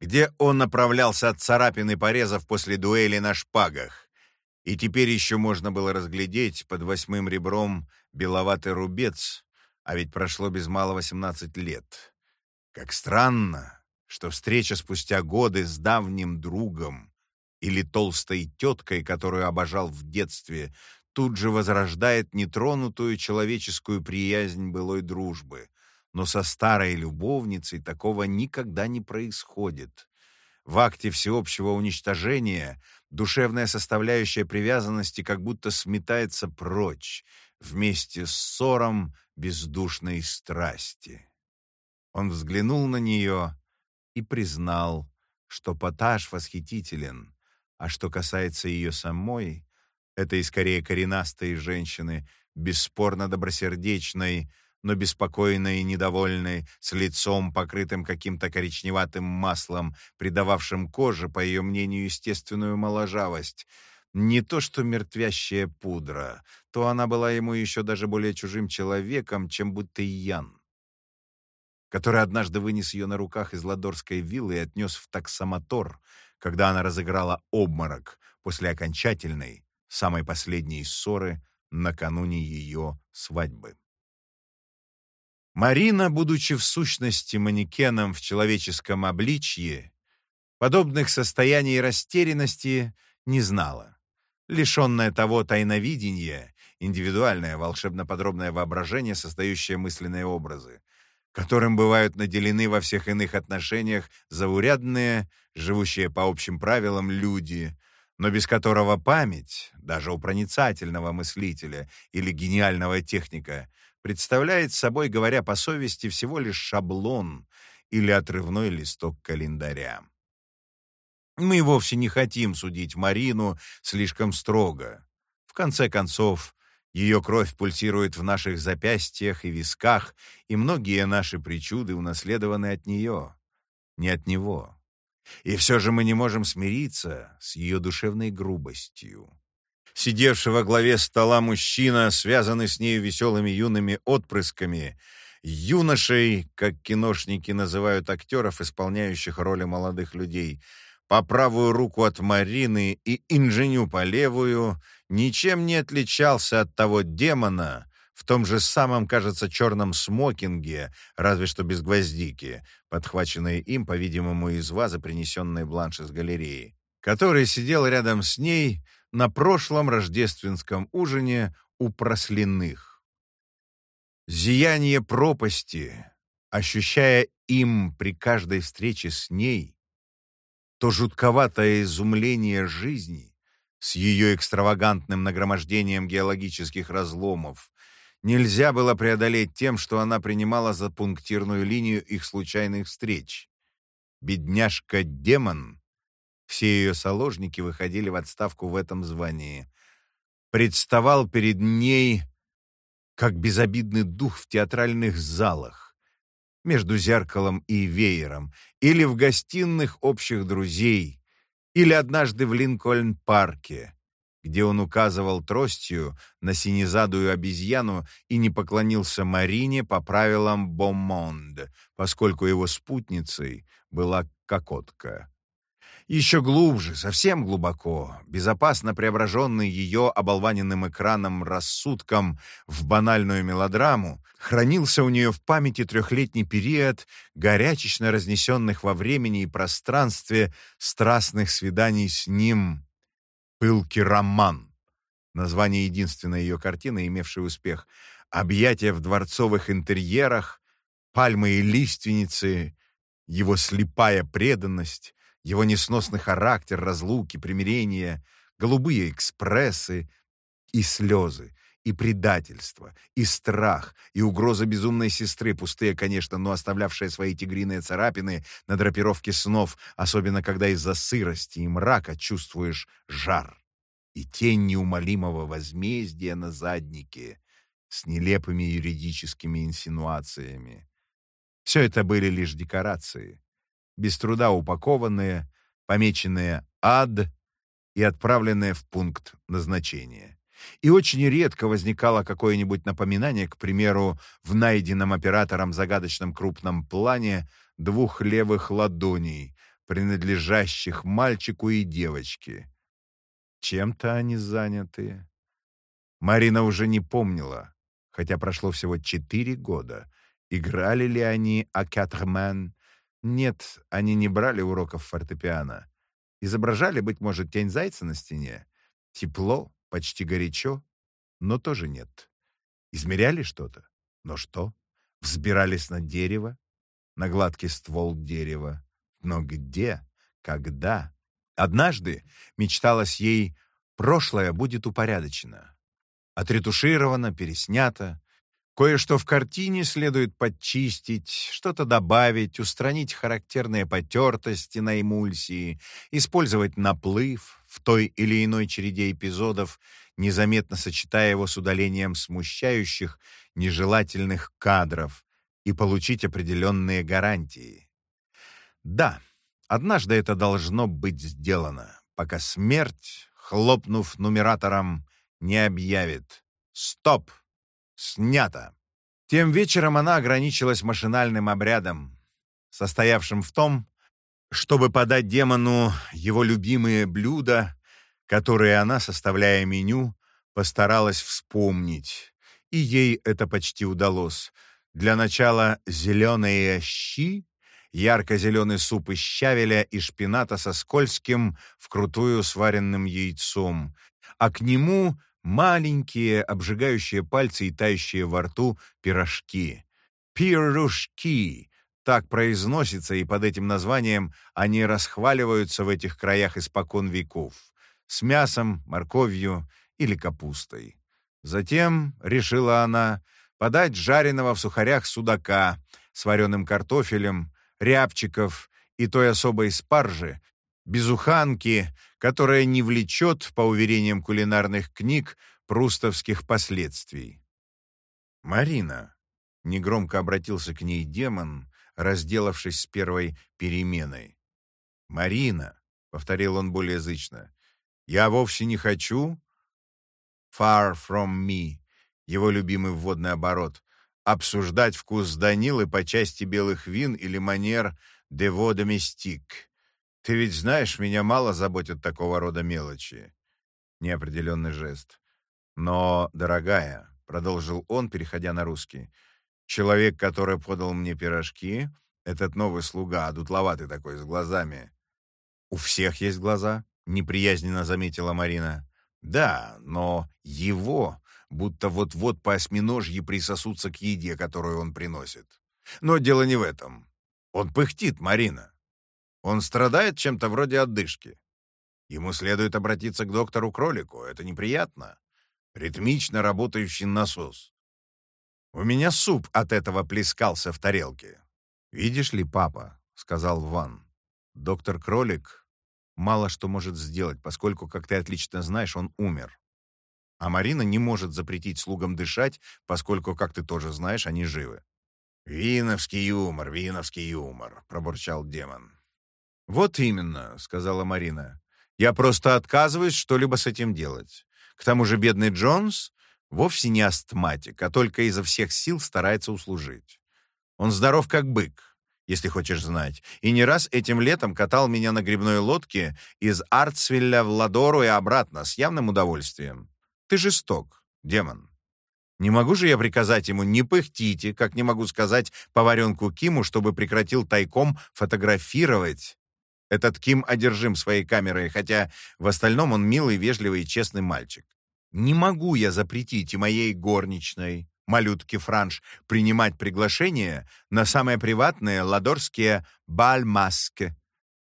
где он направлялся от царапин и порезов после дуэли на шпагах. И теперь еще можно было разглядеть под восьмым ребром беловатый рубец, а ведь прошло без малого 18 лет. Как странно, что встреча спустя годы с давним другом или толстой теткой, которую обожал в детстве, тут же возрождает нетронутую человеческую приязнь былой дружбы — но со старой любовницей такого никогда не происходит. В акте всеобщего уничтожения душевная составляющая привязанности как будто сметается прочь вместе с ссором бездушной страсти. Он взглянул на нее и признал, что Поташ восхитителен, а что касается ее самой, этой скорее коренастой женщины, бесспорно добросердечной, но беспокойной и недовольной, с лицом, покрытым каким-то коричневатым маслом, придававшим коже, по ее мнению, естественную моложавость. Не то что мертвящая пудра, то она была ему еще даже более чужим человеком, чем будто Ян, который однажды вынес ее на руках из Ладорской виллы и отнес в таксомотор, когда она разыграла обморок после окончательной, самой последней ссоры накануне ее свадьбы. Марина, будучи в сущности манекеном в человеческом обличье, подобных состояний растерянности не знала. Лишенная того тайновидения, индивидуальное волшебно-подробное воображение, создающее мысленные образы, которым бывают наделены во всех иных отношениях заурядные, живущие по общим правилам люди, но без которого память, даже у проницательного мыслителя или гениального техника, представляет собой, говоря по совести, всего лишь шаблон или отрывной листок календаря. Мы вовсе не хотим судить Марину слишком строго. В конце концов, ее кровь пульсирует в наших запястьях и висках, и многие наши причуды унаследованы от нее, не от него. И все же мы не можем смириться с ее душевной грубостью. Сидевший во главе стола мужчина, связанный с ней веселыми юными отпрысками, юношей, как киношники называют актеров, исполняющих роли молодых людей, по правую руку от Марины и инженю по левую, ничем не отличался от того демона, в том же самом, кажется, черном смокинге, разве что без гвоздики, подхваченной им, по-видимому, из вазы, принесенной Бланш из галереи, который сидел рядом с ней, на прошлом рождественском ужине у просляных. Зияние пропасти, ощущая им при каждой встрече с ней, то жутковатое изумление жизни с ее экстравагантным нагромождением геологических разломов, нельзя было преодолеть тем, что она принимала за пунктирную линию их случайных встреч. Бедняжка-демон все ее соложники выходили в отставку в этом звании. Представал перед ней как безобидный дух в театральных залах, между зеркалом и веером, или в гостиных общих друзей, или однажды в Линкольн-парке, где он указывал тростью на синезадую обезьяну и не поклонился Марине по правилам Бомонд, поскольку его спутницей была кокотка. Еще глубже, совсем глубоко, безопасно преображенный ее оболваненным экраном рассудком в банальную мелодраму, хранился у нее в памяти трехлетний период горячечно разнесенных во времени и пространстве страстных свиданий с ним, «Пылкий роман», название единственной ее картины, имевшей успех, объятия в дворцовых интерьерах, пальмы и лиственницы, его слепая преданность, его несносный характер, разлуки, примирения, голубые экспрессы и слезы, и предательство, и страх, и угроза безумной сестры, пустые, конечно, но оставлявшие свои тигриные царапины на драпировке снов, особенно когда из-за сырости и мрака чувствуешь жар и тень неумолимого возмездия на заднике с нелепыми юридическими инсинуациями. Все это были лишь декорации, без труда упакованные, помеченные «ад» и отправленные в пункт назначения. И очень редко возникало какое-нибудь напоминание, к примеру, в найденном оператором загадочном крупном плане двух левых ладоней, принадлежащих мальчику и девочке. Чем-то они заняты. Марина уже не помнила, хотя прошло всего четыре года, играли ли они «Акатрмен» Нет, они не брали уроков фортепиано. Изображали, быть может, тень зайца на стене. Тепло, почти горячо, но тоже нет. Измеряли что-то? Но что? Взбирались на дерево? На гладкий ствол дерева? Но где? Когда? Однажды мечталось ей, прошлое будет упорядочено. Отретушировано, переснято, Кое-что в картине следует подчистить, что-то добавить, устранить характерные потертости на эмульсии, использовать наплыв в той или иной череде эпизодов, незаметно сочетая его с удалением смущающих, нежелательных кадров и получить определенные гарантии. Да, однажды это должно быть сделано, пока смерть, хлопнув нумератором, не объявит «Стоп!» Снято. Тем вечером она ограничилась машинальным обрядом, состоявшим в том, чтобы подать демону его любимые блюда, которые она, составляя меню, постаралась вспомнить. И ей это почти удалось. Для начала зеленые щи, ярко-зеленый суп из щавеля и шпината со скользким, вкрутую сваренным яйцом, а к нему маленькие, обжигающие пальцы и тающие во рту пирожки. Пирожки. Так произносится, и под этим названием они расхваливаются в этих краях испокон веков. С мясом, морковью или капустой. Затем, решила она, подать жареного в сухарях судака с вареным картофелем, рябчиков и той особой спаржи, безуханки, которая не влечет, по уверениям кулинарных книг, прустовских последствий. «Марина», — негромко обратился к ней демон, разделавшись с первой переменой. «Марина», — повторил он более язычно, — «я вовсе не хочу...» «Far from me», его любимый вводный оборот, обсуждать вкус Данилы по части белых вин или манер «дево доместик», ты ведь знаешь, меня мало заботят такого рода мелочи. Неопределенный жест. Но, дорогая, продолжил он, переходя на русский, человек, который подал мне пирожки, этот новый слуга, дутловатый такой, с глазами. У всех есть глаза, неприязненно заметила Марина. Да, но его будто вот-вот по осьминожье присосутся к еде, которую он приносит. Но дело не в этом. Он пыхтит, Марина. Он страдает чем-то вроде отдышки. Ему следует обратиться к доктору-кролику, это неприятно. Ритмично работающий насос. У меня суп от этого плескался в тарелке. «Видишь ли, папа», — сказал Ван, — «доктор-кролик мало что может сделать, поскольку, как ты отлично знаешь, он умер. А Марина не может запретить слугам дышать, поскольку, как ты тоже знаешь, они живы. «Виновский юмор, виновский юмор», — пробурчал демон. «Вот именно», — сказала Марина. «Я просто отказываюсь что-либо с этим делать. К тому же бедный Джонс вовсе не астматик, а только изо всех сил старается услужить. Он здоров как бык, если хочешь знать, и не раз этим летом катал меня на грибной лодке из Артсвилля в Ладору и обратно с явным удовольствием. Ты жесток, демон». Не могу же я приказать ему «не пыхтите», как не могу сказать поваренку Киму, чтобы прекратил тайком фотографировать. Этот Ким одержим своей камерой, хотя в остальном он милый, вежливый и честный мальчик. Не могу я запретить и моей горничной, малютке Франш, принимать приглашение на самые приватные ладорские бальмаске,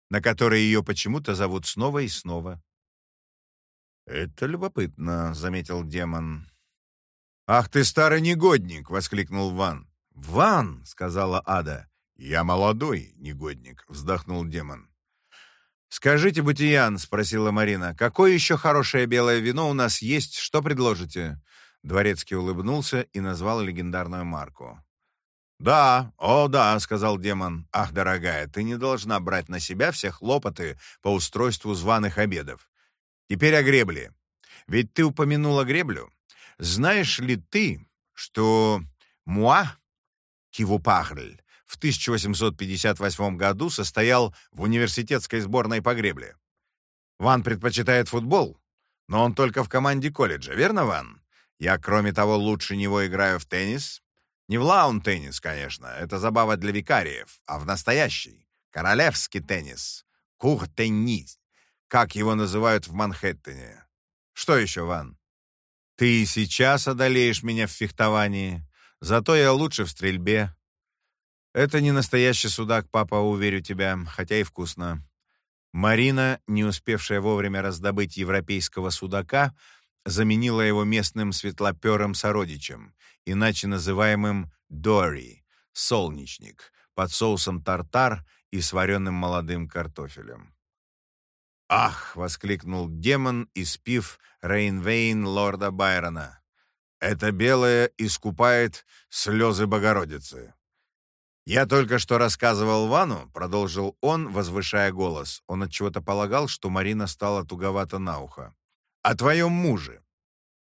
на которые ее почему-то зовут снова и снова. «Это любопытно», — заметил демон. «Ах ты, старый негодник!» — воскликнул Ван. «Ван!» — сказала Ада. «Я молодой негодник», — вздохнул демон. «Скажите, Бутиян», — спросила Марина, — «какое еще хорошее белое вино у нас есть? Что предложите?» Дворецкий улыбнулся и назвал легендарную марку. «Да, о да», — сказал демон. «Ах, дорогая, ты не должна брать на себя все хлопоты по устройству званых обедов. Теперь о гребле. Ведь ты упомянула греблю. Знаешь ли ты, что Муа Кивупахль в 1858 году состоял в университетской сборной по гребле? Ван предпочитает футбол, но он только в команде колледжа, верно, Ван? Я, кроме того, лучше него играю в теннис. Не в лаун-теннис, конечно, это забава для викариев, а в настоящий, королевский теннис, кур-теннис, как его называют в Манхэттене. Что еще, Ван? Ты и сейчас одолеешь меня в фехтовании, зато я лучше в стрельбе. Это не настоящий судак, папа, уверю тебя, хотя и вкусно. Марина, не успевшая вовремя раздобыть европейского судака, заменила его местным светлоперым сородичем, иначе называемым дори, солнечник, под соусом тартар и с вареным молодым картофелем. «Ах!» — воскликнул демон, испив Рейнвейн лорда Байрона. «Это белое искупает слезы Богородицы». «Я только что рассказывал Вану», — продолжил он, возвышая голос. Он от чего то полагал, что Марина стала туговато на ухо. «О твоем муже.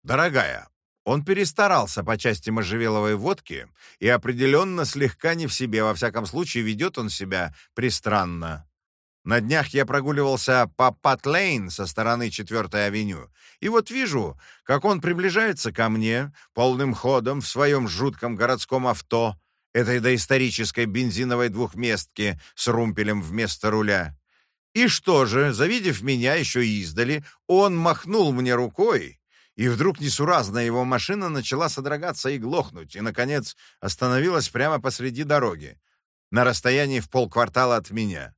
Дорогая, он перестарался по части можжевеловой водки и определенно слегка не в себе, во всяком случае ведет он себя пристранно. На днях я прогуливался по Пат-Лейн со стороны 4-й авеню, и вот вижу, как он приближается ко мне полным ходом в своем жутком городском авто, этой доисторической бензиновой двухместке с румпелем вместо руля. И что же, завидев меня еще издали, он махнул мне рукой, и вдруг несуразная его машина начала содрогаться и глохнуть, и, наконец, остановилась прямо посреди дороги, на расстоянии в полквартала от меня.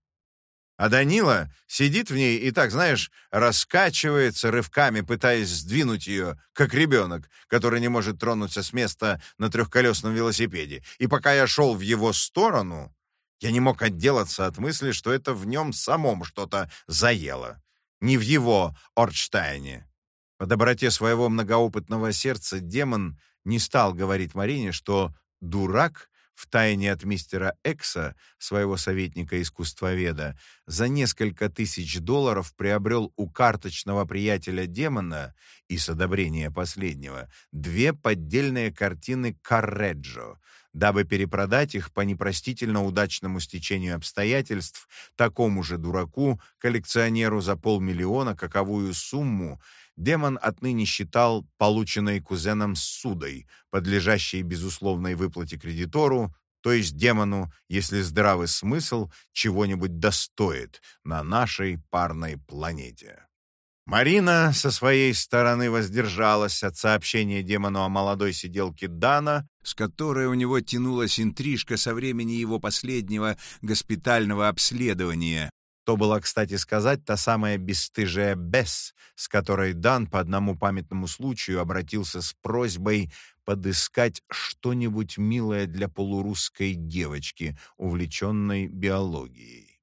А Данила сидит в ней и так, знаешь, раскачивается рывками, пытаясь сдвинуть ее, как ребенок, который не может тронуться с места на трехколесном велосипеде. И пока я шел в его сторону, я не мог отделаться от мысли, что это в нем самом что-то заело. Не в его Ордштайне. По доброте своего многоопытного сердца демон не стал говорить Марине, что дурак втайне от мистера Экса, своего советника-искусствоведа, за несколько тысяч долларов приобрел у карточного приятеля демона и с одобрения последнего две поддельные картины Карреджо, дабы перепродать их по непростительно удачному стечению обстоятельств такому же дураку, коллекционеру за полмиллиона, каковую сумму демон отныне считал полученной кузеном судой, подлежащей безусловной выплате кредитору, то есть демону, если здравый смысл чего-нибудь достоит на нашей парной планете. Марина со своей стороны воздержалась от сообщения демону о молодой сиделке Дана, с которой у него тянулась интрижка со времени его последнего госпитального обследования, то была, кстати сказать, та самая бесстыжая Бесс, с которой Дан по одному памятному случаю обратился с просьбой подыскать что-нибудь милое для полурусской девочки, увлеченной биологией.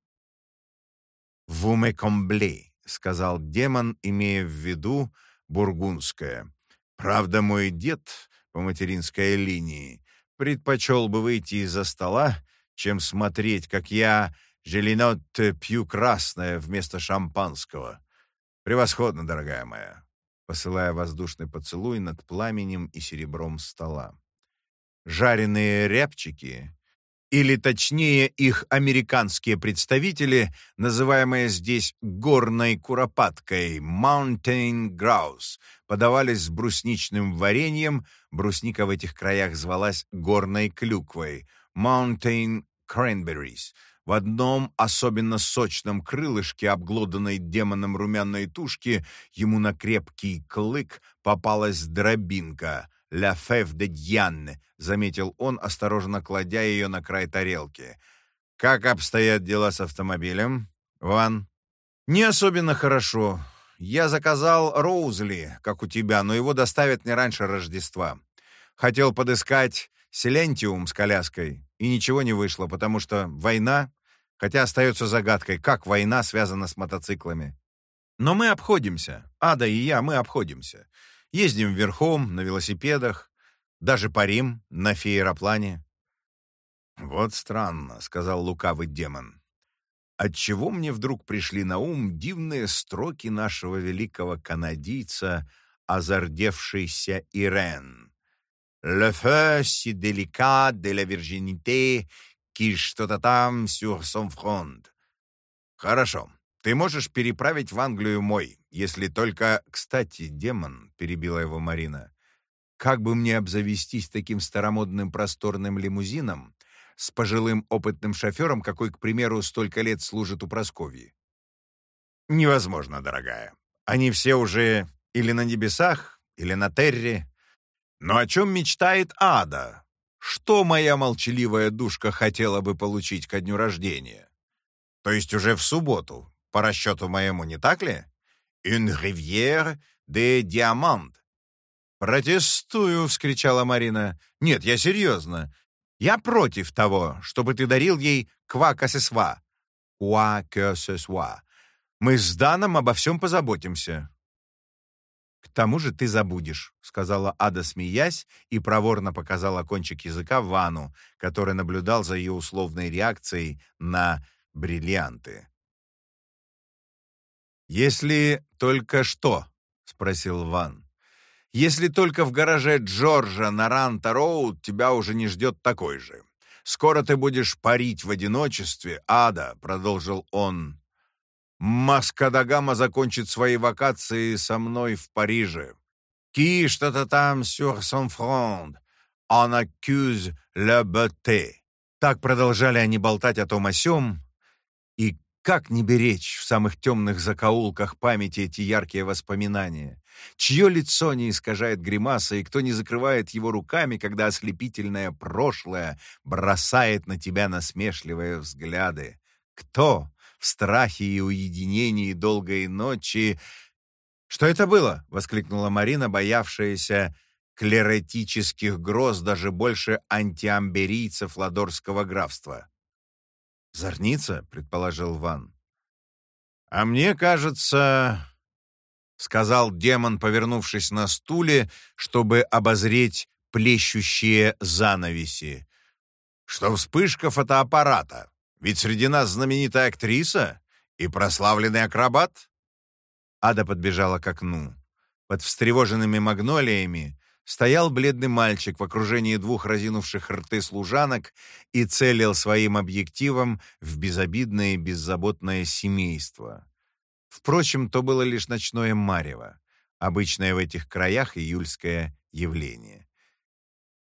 «Вуме комбле», — сказал демон, имея в виду бургундское. «Правда, мой дед по материнской линии предпочел бы выйти из-за стола, чем смотреть, как я желенот пью красное вместо шампанского. Превосходно, дорогая моя посылая воздушный поцелуй над пламенем и серебром стола. Жареные рябчики, или точнее их американские представители, называемые здесь горной куропаткой mountain grouse, подавались с брусничным вареньем, брусника в этих краях звалась горной клюквой, mountain cranberries, в одном особенно сочном крылышке, обглоданной демоном румяной тушки, ему на крепкий клык попалась дробинка «La fève de Diane», — заметил он, осторожно кладя ее на край тарелки. «Как обстоят дела с автомобилем, Ван?» «Не особенно хорошо. Я заказал Роузли, как у тебя, но его доставят не раньше Рождества. Хотел подыскать Селентиум с коляской, и ничего не вышло, потому что война, хотя остается загадкой, как война связана с мотоциклами. Но мы обходимся. Ада и я, мы обходимся. Ездим верхом, на велосипедах, даже парим на феероплане. «Вот странно», — сказал лукавый демон. «Отчего мне вдруг пришли на ум дивные строки нашего великого канадийца, озардевшийся Ирен?» Le feu si délicat de la virginité, qui что-то там sur son front. Хорошо. Ты можешь переправить в Англию мой, если только... Кстати, демон, перебила его Марина, как бы мне обзавестись таким старомодным просторным лимузином с пожилым опытным шофером, какой, к примеру, столько лет служит у Просковьи? Невозможно, дорогая. Они все уже или на небесах, или на терре, но о чем мечтает ада? Что моя молчаливая душка хотела бы получить ко дню рождения? То есть уже в субботу, по расчету моему, не так ли? «Une rivière de diamants». «Протестую!» — вскричала Марина. «Нет, я серьезно. Я против того, чтобы ты дарил ей ква касесва. Ква касесва. Мы с Даном обо всем позаботимся. «К тому же ты забудешь», — сказала Ада, смеясь, и проворно показала кончик языка Вану, который наблюдал за ее условной реакцией на бриллианты. «Если только что?» — спросил Ван. «Если только в гараже Джорджа на Ранта-Роуд тебя уже не ждет такой же. Скоро ты будешь парить в одиночестве, Ада», — продолжил он. Маскадагама закончит свои вакации со мной в Париже. Ки что-то там sur son front. On accuse la beauté. Так продолжали они болтать о том о сём, и как не беречь в самых темных закоулках памяти эти яркие воспоминания? Чье лицо не искажает гримаса, и кто не закрывает его руками, когда ослепительное прошлое бросает на тебя насмешливые взгляды? Кто в страхе и уединении долгой ночи. «Что это было?» — воскликнула Марина, боявшаяся клеретических гроз даже больше антиамберийцев Ладорского графства. «Зорница?» — предположил Ван. «А мне кажется...» — сказал демон, повернувшись на стуле, чтобы обозреть плещущие занавеси, что вспышка фотоаппарата. Ведь среди нас знаменитая актриса и прославленный акробат. Ада подбежала к окну. Под встревоженными магнолиями стоял бледный мальчик в окружении двух разинувших рты служанок и целил своим объективом в безобидное и беззаботное семейство. Впрочем, то было лишь ночное марево, обычное в этих краях июльское явление.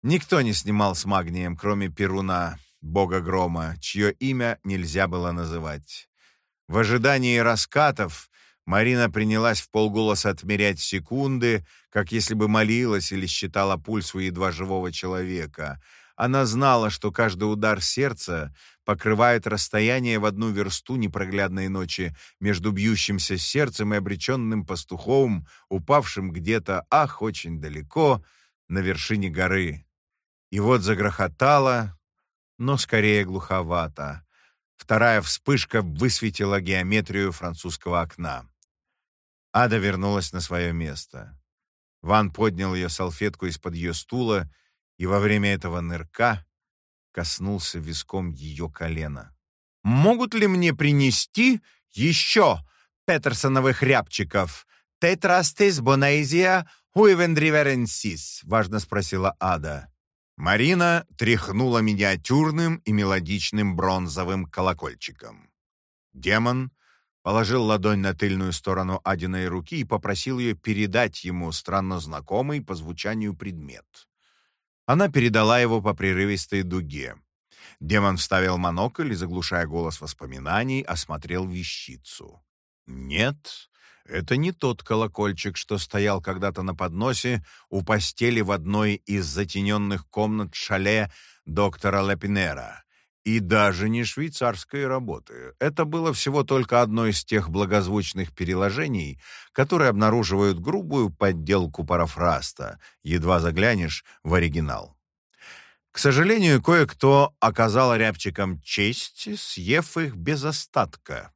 Никто не снимал с магнием, кроме Перуна, бога грома, чье имя нельзя было называть. В ожидании раскатов Марина принялась в полголоса отмерять секунды, как если бы молилась или считала пульс у едва живого человека. Она знала, что каждый удар сердца покрывает расстояние в одну версту непроглядной ночи между бьющимся сердцем и обреченным пастухом, упавшим где-то, ах, очень далеко, на вершине горы. И вот загрохотало, но скорее глуховато. Вторая вспышка высветила геометрию французского окна. Ада вернулась на свое место. Ван поднял ее салфетку из-под ее стула и во время этого нырка коснулся виском ее колена. «Могут ли мне принести еще петерсоновых рябчиков? Тетрастис бонезия хуивендриверенсис?» — важно спросила Ада. Марина тряхнула миниатюрным и мелодичным бронзовым колокольчиком. Демон положил ладонь на тыльную сторону Адиной руки и попросил ее передать ему странно знакомый по звучанию предмет. Она передала его по прерывистой дуге. Демон вставил монокль и, заглушая голос воспоминаний, осмотрел вещицу. Нет, это не тот колокольчик, что стоял когда-то на подносе у постели в одной из затененных комнат шале доктора Лапинера. И даже не швейцарской работы. Это было всего только одно из тех благозвучных переложений, которые обнаруживают грубую подделку парафраста, едва заглянешь в оригинал. К сожалению, кое-кто оказал рябчикам честь, съев их без остатка.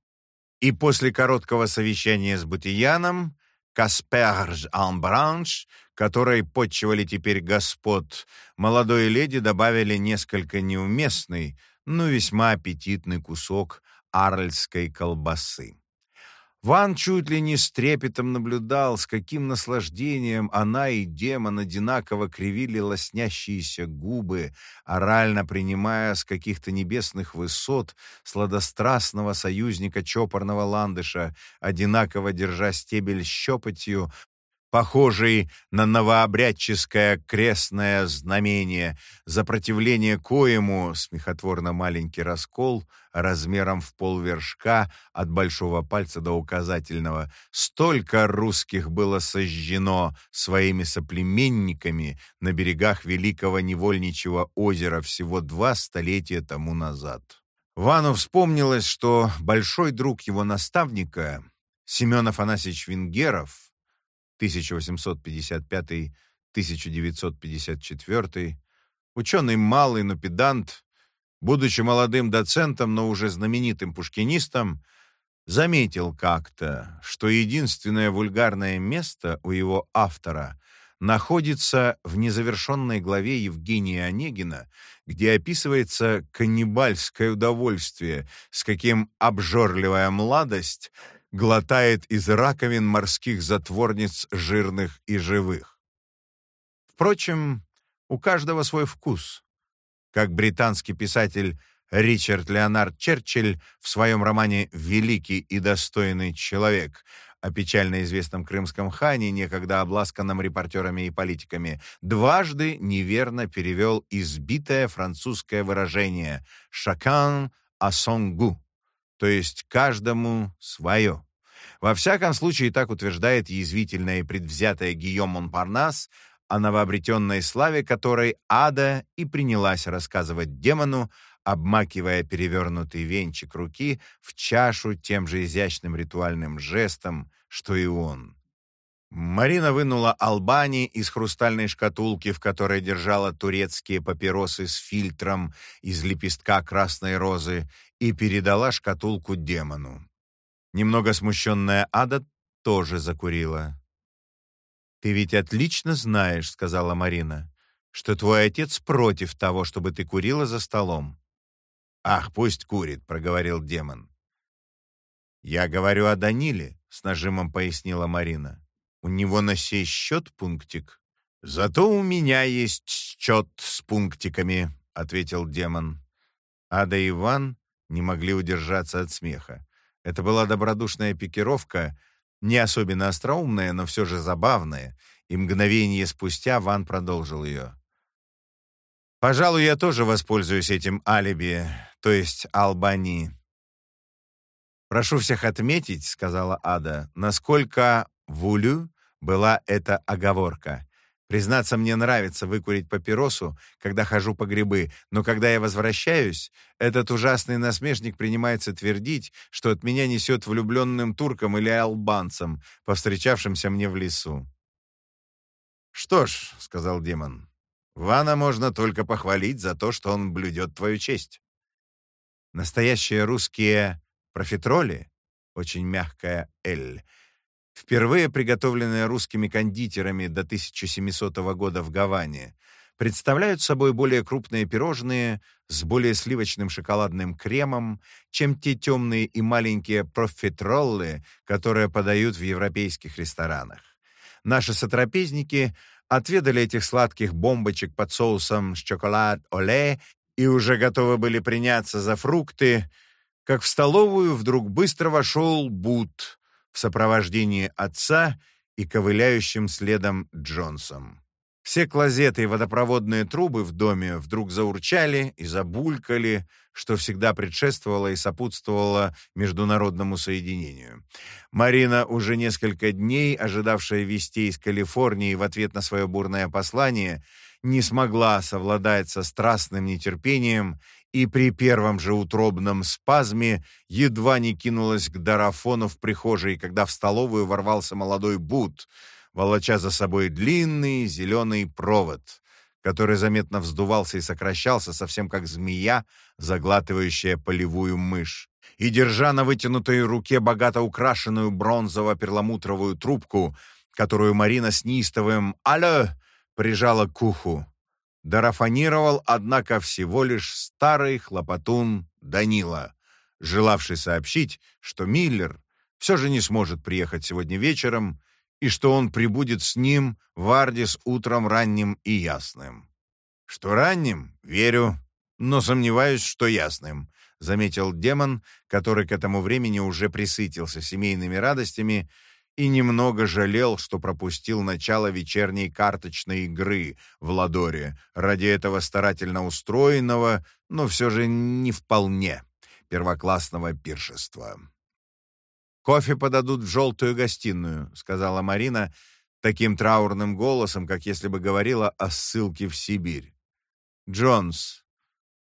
И после короткого совещания с Бутияном Касперж Амбранш, которой подчивали теперь господ, молодой леди добавили несколько неуместный, но весьма аппетитный кусок арльской колбасы. Ван чуть ли не с трепетом наблюдал, с каким наслаждением она и демон одинаково кривили лоснящиеся губы, орально принимая с каких-то небесных высот сладострастного союзника чопорного ландыша, одинаково держа стебель щепотью, похожий на новообрядческое крестное знамение, за противление коему смехотворно маленький раскол размером в полвершка от большого пальца до указательного. Столько русских было сожжено своими соплеменниками на берегах великого невольничьего озера всего два столетия тому назад. Вану вспомнилось, что большой друг его наставника, Семен Афанасьевич Венгеров, 1855-1954, ученый малый, но педант, будучи молодым доцентом, но уже знаменитым пушкинистом, заметил как-то, что единственное вульгарное место у его автора находится в незавершенной главе Евгения Онегина, где описывается каннибальское удовольствие, с каким обжорливая младость глотает из раковин морских затворниц жирных и живых. Впрочем, у каждого свой вкус. Как британский писатель Ричард Леонард Черчилль в своем романе «Великий и достойный человек» о печально известном крымском хане, некогда обласканном репортерами и политиками, дважды неверно перевел избитое французское выражение «chacun à son goût», то есть каждому свое. Во всяком случае, так утверждает язвительная и предвзятая Гийом Монпарнас, о новообретенной славе которой Ада и принялась рассказывать демону, обмакивая перевернутый венчик руки в чашу тем же изящным ритуальным жестом, что и он. Марина вынула Албани из хрустальной шкатулки, в которой держала турецкие папиросы с фильтром из лепестка красной розы, и передала шкатулку демону. Немного смущенная Ада тоже закурила. «Ты ведь отлично знаешь», — сказала Марина, «что твой отец против того, чтобы ты курила за столом». «Ах, пусть курит», — проговорил демон. «Я говорю о Даниле», — с нажимом пояснила Марина. «У него на сей счет пунктик». «Зато у меня есть счет с пунктиками», — ответил демон. Ада и Иван не могли удержаться от смеха. Это была добродушная пикировка, не особенно остроумная, но все же забавная, и мгновение спустя Ван продолжил ее. «Пожалуй, я тоже воспользуюсь этим алиби, то есть Албани». «Прошу всех отметить», — сказала Ада, — «насколько вулю была эта оговорка. Признаться, мне нравится выкурить папиросу, когда хожу по грибы, но когда я возвращаюсь, этот ужасный насмешник принимается твердить, что от меня несет влюбленным туркам или албанцам, повстречавшимся мне в лесу. «Что ж», — сказал демон, — «Вана можно только похвалить за то, что он блюдет твою честь». Настоящие русские профитроли, очень мягкая «эль», впервые приготовленная русскими кондитерами до 1700 года в Гаване, представляют собой более крупные пирожные с более сливочным шоколадным кремом, чем те темные и маленькие профитроллы, которые подают в европейских ресторанах. Наши сотрапезники отведали этих сладких бомбочек под соусом шоколад-оле и уже готовы были приняться за фрукты, как в столовую вдруг быстро вошел Бут в сопровождении отца и ковыляющим следом Джонсом. Все клозеты и водопроводные трубы в доме вдруг заурчали и забулькали, что всегда предшествовало и сопутствовало международному соединению. Марина, уже несколько дней ожидавшая вестей из Калифорнии в ответ на свое бурное послание, не смогла совладать со страстным нетерпением и при первом же утробном спазме едва не кинулась к Дарафону в прихожей, когда в столовую ворвался молодой Бут — волоча за собой длинный зеленый провод, который заметно вздувался и сокращался, совсем как змея, заглатывающая полевую мышь. И, держа на вытянутой руке богато украшенную бронзово-перламутровую трубку, которую Марина с неистовым «Алло!» прижала к уху, дарафонировал, однако, всего лишь старый хлопотун Данила, желавший сообщить, что Миллер все же не сможет приехать сегодня вечером, и что он прибудет с ним в Ардис утром ранним и ясным. Что ранним, верю, но сомневаюсь, что ясным, заметил демон, который к этому времени уже присытился семейными радостями и немного жалел, что пропустил начало вечерней карточной игры в Ладоре ради этого старательно устроенного, но все же не вполне первоклассного пиршества. «Кофе подадут в желтую гостиную», — сказала Марина таким траурным голосом, как если бы говорила о ссылке в Сибирь. «Джонс,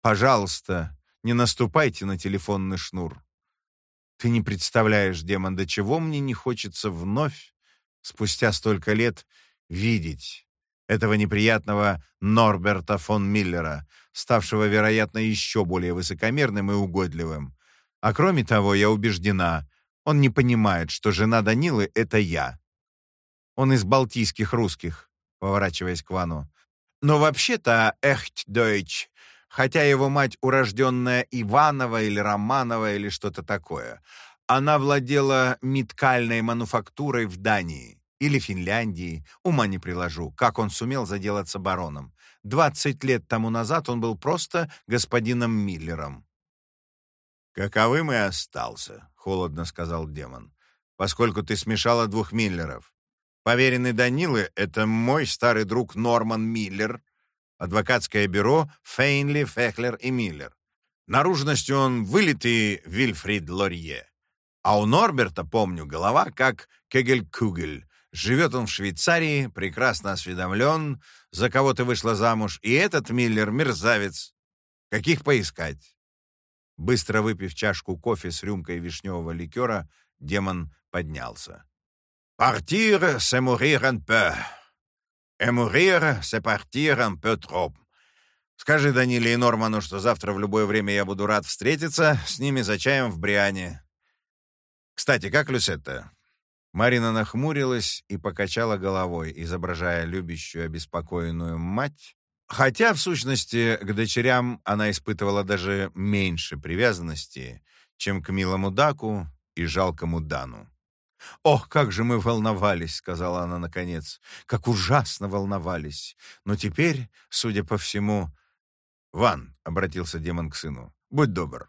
пожалуйста, не наступайте на телефонный шнур. Ты не представляешь, демон, до чего мне не хочется вновь, спустя столько лет, видеть этого неприятного Норберта фон Миллера, ставшего, вероятно, еще более высокомерным и угодливым. А кроме того, я убеждена, он не понимает, что жена Данилы — это я. Он из балтийских русских, поворачиваясь к Вану. Но вообще-то эхт дойч, хотя его мать урожденная Иванова или Романова или что-то такое. Она владела миткальной мануфактурой в Дании или Финляндии. Ума не приложу, как он сумел заделаться бароном. Двадцать лет тому назад он был просто господином Миллером. «Каковым и остался», — холодно сказал демон, «поскольку ты смешала двух Миллеров. Поверенный Данилы — это мой старый друг Норман Миллер, адвокатское бюро Фейнли, Фехлер и Миллер. Наружностью он вылитый Вильфрид Лорье. А у Норберта, помню, голова как Кегель-Кугель. Живет он в Швейцарии, прекрасно осведомлен, за кого ты вышла замуж, и этот Миллер — мерзавец. Каких поискать? Быстро выпив чашку кофе с рюмкой вишневого ликера, демон поднялся. «Partir, c'est mourir un peu. Et mourir, c'est partir un. Скажи Даниле и Норману, что завтра в любое время я буду рад встретиться с ними за чаем в Бриане. Кстати, как Люсетта?» Марина нахмурилась и покачала головой, изображая любящую обеспокоенную мать, Хотя, в сущности, к дочерям она испытывала даже меньше привязанности, чем к милому Даку и жалкому Дану. «Ох, как же мы волновались!» — сказала она наконец. «Как ужасно волновались! Но теперь, судя по всему...» «Ван», — обратился демон к сыну, — «будь добр.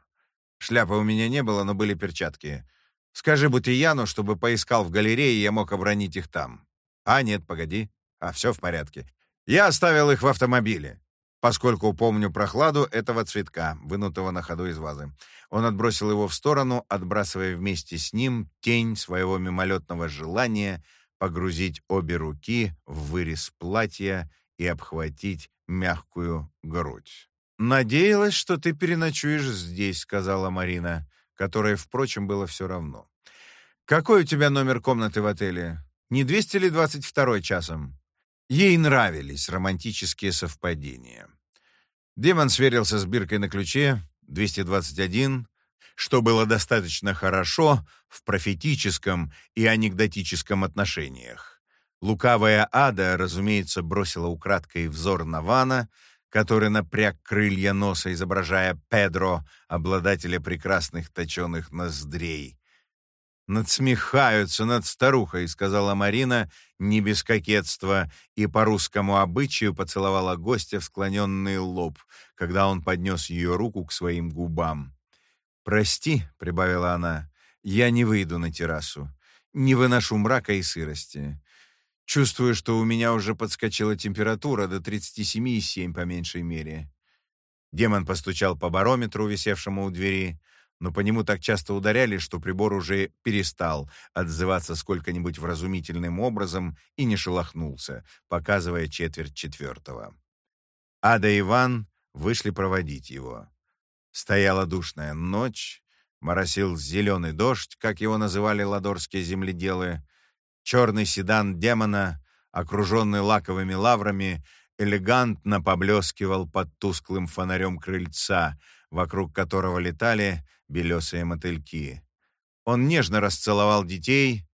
Шляпы у меня не было, но были перчатки. Скажи Бутияну, чтобы поискал в галерее, я мог обронить их там. А, нет, погоди. А, все в порядке. Я оставил их в автомобиле, поскольку помню прохладу этого цветка, вынутого на ходу из вазы. Он отбросил его в сторону, отбрасывая вместе с ним тень своего мимолетного желания погрузить обе руки в вырез платья и обхватить мягкую грудь. «Надеялась, что ты переночуешь здесь», — сказала Марина, которой, впрочем, было все равно. «Какой у тебя номер комнаты в отеле? Не 200 ли 22 часом?» Ей нравились романтические совпадения. Демон сверился с биркой на ключе 221, что было достаточно хорошо в профетическом и анекдотическом отношениях. Лукавая ада, разумеется, бросила украдкой взор на Вана, который напряг крылья носа, изображая Педро, обладателя прекрасных точеных ноздрей. «Надсмехаются над старухой», — сказала Марина, не без кокетства, и по русскому обычаю поцеловала гостя в склоненный лоб, когда он поднес ее руку к своим губам. «Прости», — прибавила она, — «я не выйду на террасу. Не выношу мрака и сырости. Чувствую, что у меня уже подскочила температура до 37,7 по меньшей мере». Демон постучал по барометру, висевшему у двери, — но по нему так часто ударяли, что прибор уже перестал отзываться сколько-нибудь вразумительным образом и не шелохнулся, показывая четверть четвертого. Ада и Иван вышли проводить его. Стояла душная ночь, моросил зеленый дождь, как его называли ладорские земледелы. Черный седан демона, окруженный лаковыми лаврами, элегантно поблескивал под тусклым фонарем крыльца, вокруг которого летали белесые мотыльки. Он нежно расцеловал детей,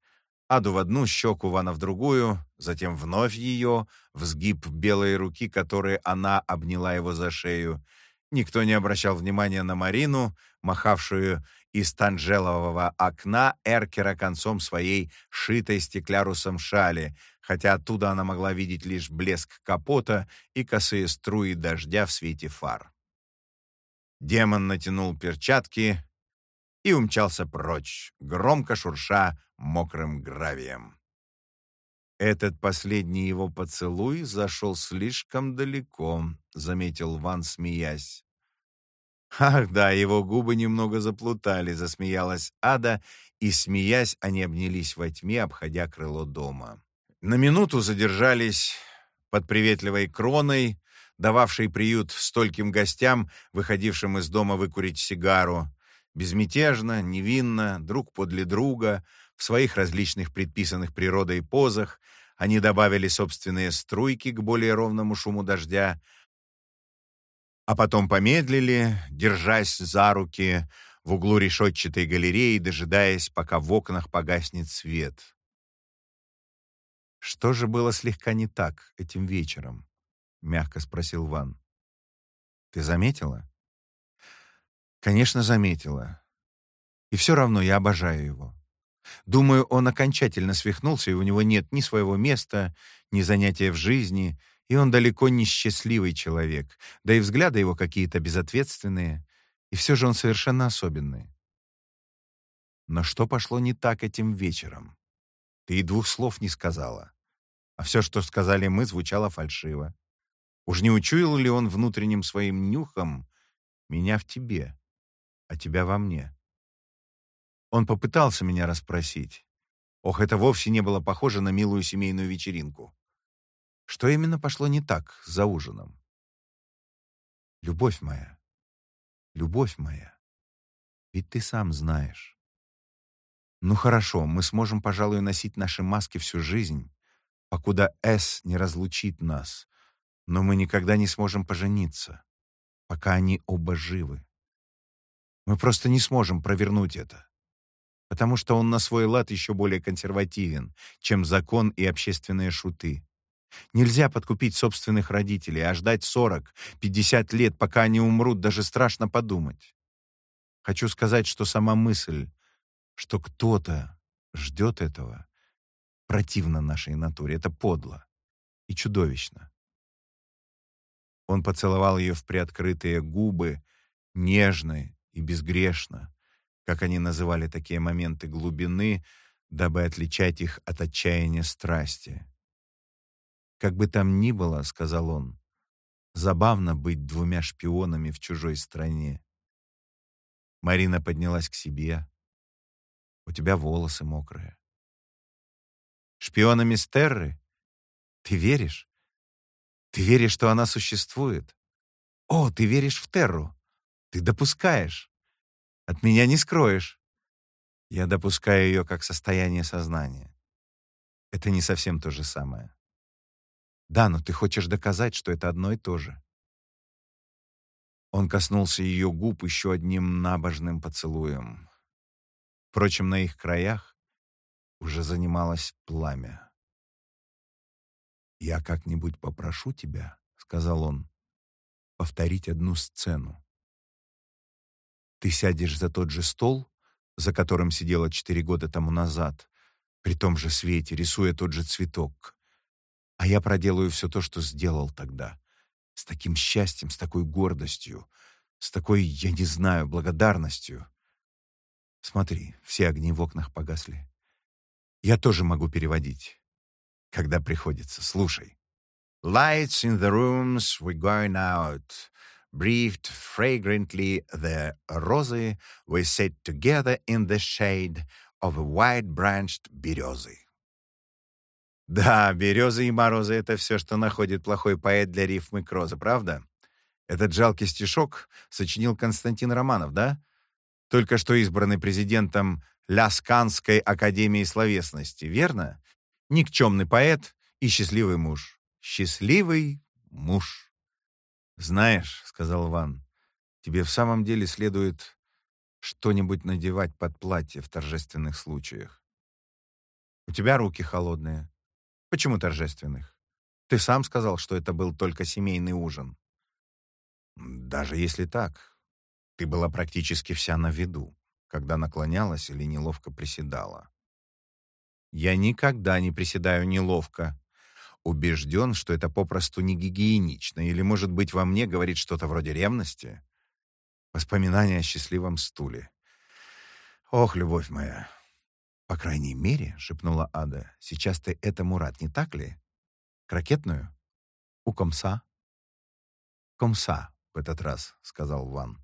Аду в одну щеку, Вана в другую, затем вновь ее, в сгиб белой руки, которой она обняла его за шею. Никто не обращал внимания на Марину, махавшую из танжелового окна Эркера концом своей шитой стеклярусом шали, хотя оттуда она могла видеть лишь блеск капота и косые струи дождя в свете фар. Демон натянул перчатки и умчался прочь, громко шурша мокрым гравием. «Этот последний его поцелуй зашел слишком далеко», — заметил Ван, смеясь. «Ах да, его губы немного заплутали», — засмеялась Ада, и, смеясь, они обнялись во тьме, обходя крыло дома. На минуту задержались под приветливой кроной, дававшей приют стольким гостям, выходившим из дома выкурить сигару, безмятежно, невинно, друг подле друга, в своих различных предписанных природой позах, они добавили собственные струйки к более ровному шуму дождя, а потом помедлили, держась за руки в углу решетчатой галереи, дожидаясь, пока в окнах погаснет свет. «Что же было слегка не так этим вечером?» — мягко спросил Ван. «Ты заметила?» «Конечно, заметила. И все равно я обожаю его. Думаю, он окончательно свихнулся, и у него нет ни своего места, ни занятия в жизни, и он далеко не счастливый человек, да и взгляды его какие-то безответственные, и все же он совершенно особенный. Но что пошло не так этим вечером? Ты и двух слов не сказала. А все, что сказали мы, звучало фальшиво. Уж не учуял ли он внутренним своим нюхом меня в тебе, а тебя во мне? Он попытался меня расспросить. Ох, это вовсе не было похоже на милую семейную вечеринку. Что именно пошло не так за ужином? Любовь моя, любовь моя, ведь ты сам знаешь. Ну хорошо, мы сможем, пожалуй, носить наши маски всю жизнь, покуда С не разлучит нас, но мы никогда не сможем пожениться, пока они оба живы. Мы просто не сможем провернуть это потому что он на свой лад еще более консервативен, чем закон и общественные шуты. Нельзя подкупить собственных родителей, а ждать 40, 50 лет, пока они умрут, даже страшно подумать. Хочу сказать, что сама мысль, что кто-то ждет этого, противна нашей натуре. Это подло и чудовищно. Он поцеловал ее в приоткрытые губы, нежно и безгрешно, как они называли такие моменты глубины, дабы отличать их от отчаяния страсти. «Как бы там ни было, — сказал он, — забавно быть двумя шпионами в чужой стране». Марина поднялась к себе. «У тебя волосы мокрые». «Шпионами Стерры? Ты веришь? Ты веришь, что она существует? О, ты веришь в Терру? Ты допускаешь?» От меня не скроешь. Я допускаю ее как состояние сознания. Это не совсем то же самое. Да, но ты хочешь доказать, что это одно и то же. Он коснулся ее губ еще одним набожным поцелуем. Впрочем, на их краях уже занималось пламя. «Я как-нибудь попрошу тебя», — сказал он, — «повторить одну сцену. Ты сядешь за тот же стол, за которым сидела четыре года тому назад, при том же свете, рисуя тот же цветок. А я проделаю все то, что сделал тогда. С таким счастьем, с такой гордостью, с такой, я не знаю, благодарностью. Смотри, все огни в окнах погасли. Я тоже могу переводить, когда приходится. Слушай. Lights in the rooms, we're going out. Breathed fragrantly the roses, we sat together in the shade of a white-branched березы. Да, березы и морозы — это все, что находит плохой поэт для рифмы Кроза, правда? Этот жалкий стишок сочинил Константин Романов, да? Только что избранный президентом Лясканской академии словесности, верно? Никчемный поэт и счастливый муж. Счастливый муж. «Знаешь», — сказал Ван, — «тебе в самом деле следует что-нибудь надевать под платье в торжественных случаях. У тебя руки холодные. Почему торжественных? Ты сам сказал, что это был только семейный ужин. Даже если так, ты была практически вся на виду, когда наклонялась или неловко приседала. Я никогда не приседаю неловко. Убежден, что это попросту не гигиенично, или, может быть, во мне говорит что-то вроде ревности. Воспоминания о счастливом стуле. Ох, любовь моя! По крайней мере, — шепнула Ада, — сейчас ты этому рад, не так ли? Крокетную? У комса? Комса в этот раз, — сказал Ван.